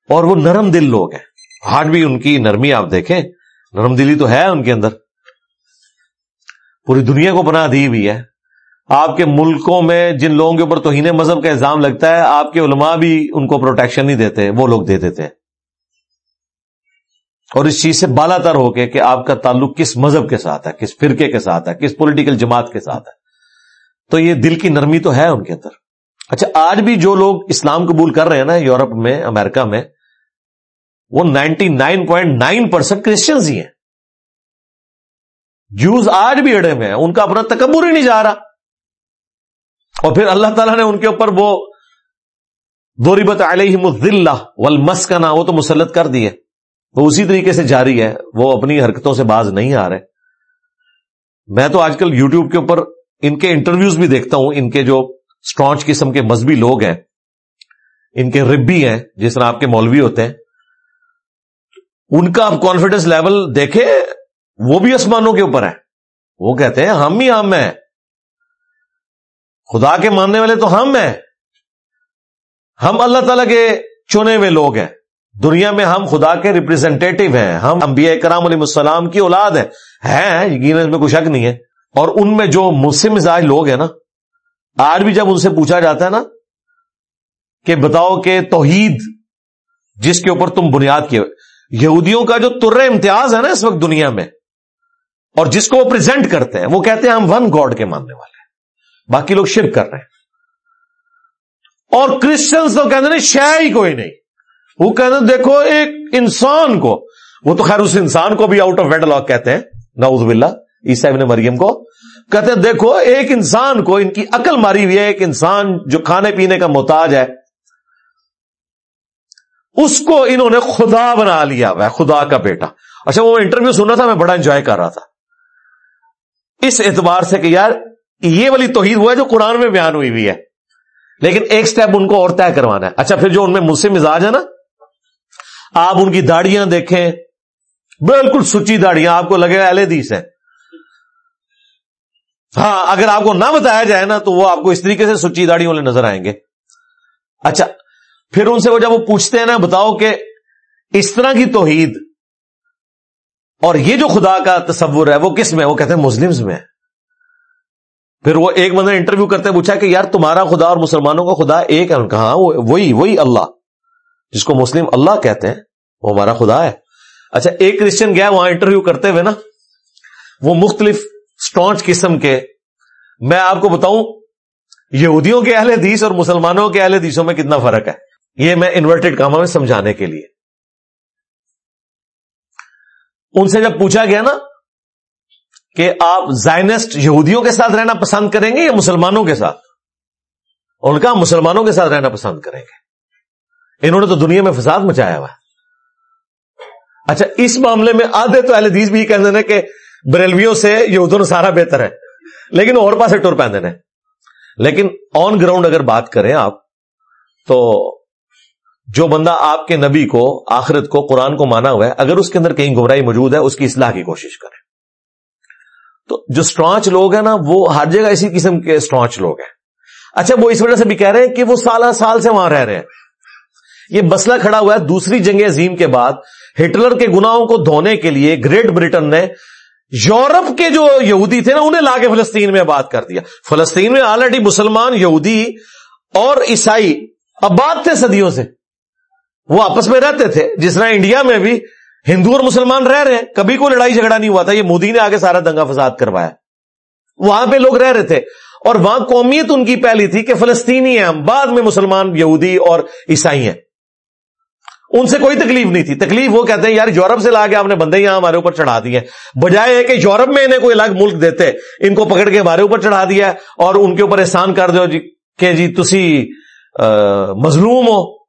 اور وہ نرم دل لوگ ہیں۔ ہارٹ بھی ان کی نرمی آپ دیکھیں، نرم دلی تو ہے ان کے اندر۔ پوری دنیا کو بنا دی ہوئی ہے۔ آپ کے ملکوں میں جن لوگوں کے اوپر توہین مذہب کا الزام لگتا ہے، آپ کے علماء بھی ان کو پروٹیکشن نہیں دیتے، وہ لوگ دے دیتے اور اس چیز سے بالا تر ہو کے کہ آپ کا تعلق کس مذہب کے ساتھ ہے، کس فرقے کے ساتھ ہے، کس پولیٹیکل جماعت کے ساتھ ہے۔ تو یہ دل کی نرمی تو ہے ان کے اندر۔ اچھا آج بھی جو لوگ اسلام قبول کر رہے ہیں نا یورپ میں، امریکہ میں وہ ninety nine point nine percent Christians ہی ہیں۔ جوز آج بھی اڑے ہوئے ہیں، ان کا اپنا تکبر ہی نہیں جا رہا۔ اور پھر اللہ تعالیٰ نے ان کے اوپر وہ دوریبت علیہ مزلہ والمسکنہ، وہ تو مسلط کر دیے۔ وہ اسی طریقے سے جاری ہے، وہ اپنی حرکتوں سے باز نہیں آ رہے۔ میں تو آج کل یوٹیوب کے اوپر ان کے انٹرویوز بھی دیکھتا ہوں، ان کے جو اسٹرانچ قسم کے مذہبی لوگ ہیں، ان کے ربی ہیں، جس طرح آپ کے مولوی ہوتے ہیں۔ ان کا اب کانفیڈنس لیول دیکھے وہ بھی آسمانوں کے اوپر ہے وہ کہتے ہیں، ہم ہی ہم ہیں۔ خدا کے ماننے والے تو ہم ہیں۔ ہم اللہ تعالی کے چنے ہوئے لوگ ہیں۔ دنیا میں ہم خدا کے ریپرزینٹیٹو ہیں۔ ہم انبیاء کرام علیہ السلام کی اولاد ہیں۔ ہے یقین اس میں کوئی شک نہیں ہے۔ اور ان میں جو مسلم مزاج لوگ ہیں نا، آج بھی جب ان سے پوچھا جاتا ہے نا، کہ بتاؤ کہ توحید جس کے اوپر تم بنیاد کیے یہودیوں کا جو تر امتیاز ہے نا اس وقت دنیا میں، اور جس کو وہ پریزنٹ کرتے ہیں، وہ کہتے ہیں ہم ون گاڈ کے ماننے والے ہیں۔ باقی لوگ شرک کر رہے ہیں۔ اور کرسچنس تو کہتے ہیں شہ ہی کوئی نہیں۔ وہ کہتے ہیں دیکھو ایک انسان کو، وہ تو خیر اس انسان کو بھی آؤٹ آف ویڈ لاک کہتے ہیں۔ ناؤز باللہ عیسا ابن مریم کو۔ کہتے ہیں دیکھو ایک انسان کو، ان کی عقل ماری ہوئی ہے، ایک انسان جو کھانے پینے کا محتاج ہے اس کو انہوں نے خدا بنا لیا۔ ہوا ہے خدا کا بیٹا۔ اچھا وہ انٹرویو سنا تھا، میں بڑا انجوائے کر رہا تھا۔ اس اعتبار سے کہ یار، یہ والی توحید وہ ہے جو قرآن میں بیان ہوئی ہوئی ہے۔ لیکن ایک سٹیپ ان کو اور طے کروانا ہے۔ اچھا پھر جو ان میں مسلم مزاج ہے نا، آپ ان کی داڑیاں دیکھیں۔ بالکل سچی داڑیاں آپ کو لگے گا حدیث ہے ہاں اگر آپ کو نہ بتایا جائے نا، تو وہ آپ کو اس طریقے سے سچی داڑی والے نظر آئیں گے۔ اچھا پھر ان سے وہ جب وہ پوچھتے ہیں نا بتاؤ کہ اس طرح کی توحید اور یہ جو خدا کا تصور ہے وہ کس میں؟ وہ کہتے ہیں مسلمز میں۔ پھر وہ ایک بندہ انٹرویو کرتے ہیں پوچھا کہ یار تمہارا خدا اور مسلمانوں کا خدا ایک ہے؟ کہا ہاں، وہی وہی اللہ جس کو مسلم اللہ کہتے ہیں وہ ہمارا خدا ہے۔ اچھا ایک کرسچن گیا وہاں انٹرویو کرتے ہوئے نا وہ مختلف اسٹانچ قسم کے میں آپ کو بتاؤں یہودیوں کے اہل حدیث اور مسلمانوں کے اہل حدیثوں میں کتنا فرق ہے۔ یہ میں انورٹیڈ کاموں میں سمجھانے کے لیے۔ ان سے جب پوچھا گیا نا کہ آپ زائنسٹ یہودیوں کے ساتھ رہنا پسند کریں گے یا مسلمانوں کے ساتھ؟ ان کا مسلمانوں کے ساتھ رہنا پسند کریں گے۔ انہوں نے تو دنیا میں فساد مچایا ہوا اچھا اس معاملے میں آدھے تو اہل حدیث بھی کہتے ہیں کہ بریلویوں سے یہ سارا بہتر ہے، لیکن اور پاس ٹور پہنتے ہیں۔ لیکن آن گراؤنڈ اگر بات کریں آپ، تو جو بندہ آپ کے نبی کو، آخرت کو، قرآن کو مانا ہوا ہے، اگر اس کے اندر کہیں گمراہی موجود ہے، اس کی اصلاح کی کوشش کرے۔ تو جو اسٹرانچ لوگ ہیں نا، وہ ہر جگہ اسی قسم کے اسٹرانچ لوگ ہیں۔ اچھا وہ اس وجہ سے بھی کہہ رہے ہیں کہ وہ سالہ سال سے وہاں رہ رہے ہیں۔ یہ مسئلہ کھڑا ہوا ہے دوسری جنگ عظیم کے بعد، ہٹلر کے گناہوں کو دھونے کے لیے گریٹ برٹن نے یورپ کے جو یہودی تھے نا، انہیں لا کے فلسطین میں بات کر دیا۔ فلسطین میں آلریڈی مسلمان یہودی اور عیسائی آباد تھے صدیوں سے۔ وہ آپس میں رہتے تھے۔ جس طرح انڈیا میں بھی ہندو اور مسلمان رہ رہے ہیں، کبھی کوئی لڑائی جھگڑا نہیں ہوا تھا۔ یہ مودی نے آگے سارا دنگا فساد کروایا۔ وہاں پہ لوگ رہ رہے تھے۔ اور وہاں قومیت ان کی پہلی تھی کہ فلسطینی ہیں ہم۔ بعد میں مسلمان، یہودی اور عیسائی ہیں۔ ان سے کوئی تکلیف نہیں تھی۔ تکلیف وہ کہتے ہیں، یار یورپ سے لا کے آپ نے بندے یہاں ہمارے اوپر چڑھا دیے بجائے ہے کہ یورپ میں انہیں کوئی الگ ملک دیتے، ان کو پکڑ کے ہمارے اوپر چڑھا دیا اور ان کے اوپر احسان کر دو جی کہ جی تسی مظلوم ہو۔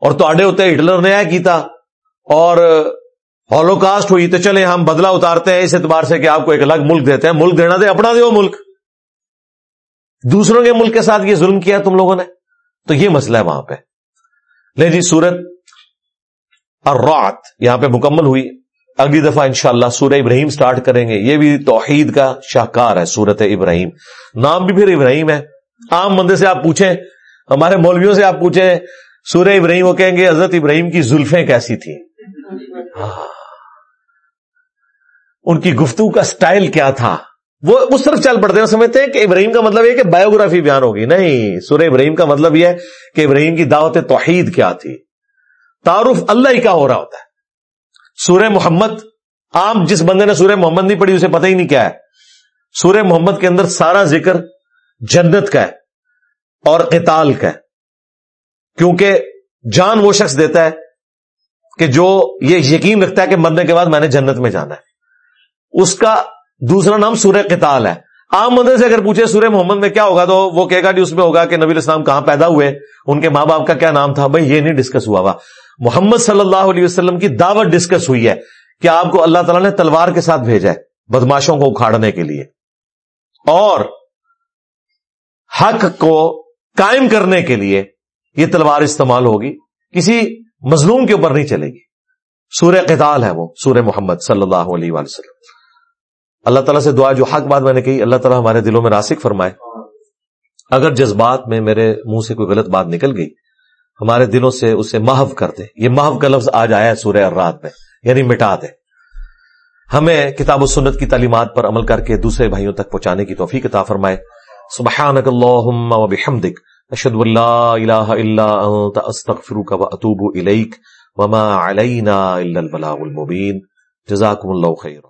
اور تو ہوتے ہٹلر نے کیتا اور ہالو کاسٹ ہوئی تو چلے ہم بدلا اتارتے ہیں اس اعتبار سے کہ آپ کو ایک الگ ملک دیتے ہیں۔ ملک دینا دے اپنا دے وہ ملک۔ دوسروں کے ملک کے ساتھ یہ ظلم کیا تم لوگوں نے؟ تو یہ مسئلہ ہے وہاں پہ۔ لے جی سورت اور رات یہاں پہ مکمل ہوئی۔ اگلی دفعہ انشاءاللہ سورہ ابراہیم سٹارٹ کریں گے۔ یہ بھی توحید کا شاہکار ہے، سورت ابراہیم۔ نام بھی پھر ابراہیم ہے۔ عام بندے سے آپ پوچھیں، ہمارے مولویوں سے آپ پوچھیں سورہ ابراہیم وہ کہیں گے حضرت ابراہیم کی زلفیں کیسی تھی ان کی گفتگو کا سٹائل کیا تھا؟ وہ اس طرف چل پڑتے ہیں سمجھتے ہیں کہ ابراہیم کا مطلب یہ کہ بایوگرافی بیان ہوگی۔ نہیں سورہ ابراہیم کا مطلب یہ ہے کہ ابراہیم کی دعوت توحید کیا تھی۔ تعارف اللہ ہی کا ہو رہا ہوتا ہے۔ سورہ محمد عام جس بندے نے سورہ محمد نہیں پڑھی اسے پتہ ہی نہیں کیا ہے۔ سورہ محمد کے اندر سارا ذکر جنت کا ہے اور قتال کا ہے۔ کیونکہ جان وہ شخص دیتا ہے کہ جو یہ یقین رکھتا ہے کہ مرنے کے بعد میں نے جنت میں جانا ہے۔ اس کا دوسرا نام سورہ قتال ہے۔ عام مندر سے اگر پوچھے سورہ محمد میں کیا ہوگا تو وہ کہے گا کہ اس میں ہوگا کہ نبی الاسلام کہاں پیدا ہوئے، ان کے ماں باپ کا کیا نام تھا، بھائی یہ نہیں ڈسکس ہوا۔ ہوا محمد صلی اللہ علیہ وسلم کی دعوت ڈسکس ہوئی ہے کہ آپ کو اللہ تعالیٰ نے تلوار کے ساتھ بھیجا ہے بدماشوں کو اکھاڑنے کے لیے۔ اور حق کو قائم کرنے کے لیے یہ تلوار استعمال ہوگی، کسی مظلوم کے اوپر نہیں چلے گی۔ سورہ قتال ہے وہ، سورہ محمد صلی اللہ علیہ وآلہ وسلم۔ اللہ تعالیٰ سے دعا، جو حق بات میں نے کہی، اللہ تعالیٰ ہمارے دلوں میں راسک فرمائے۔ اگر جذبات میں میرے منہ سے کوئی غلط بات نکل گئی، ہمارے دلوں سے اسے محو کر دے۔ یہ محو کا لفظ آج آیا ہے سورہ رات میں یعنی مٹا دے۔ ہمیں کتاب و سنت کی تعلیمات پر عمل کر کے دوسرے بھائیوں تک پہنچانے کی توفیق عطا فرمائے۔ سبحانك اللهم وبحمدك اشهد ان لا اله الا انت استغفرك واتوب اليك وما علينا الا البلاغ المبين. جزاكم الله خيرا.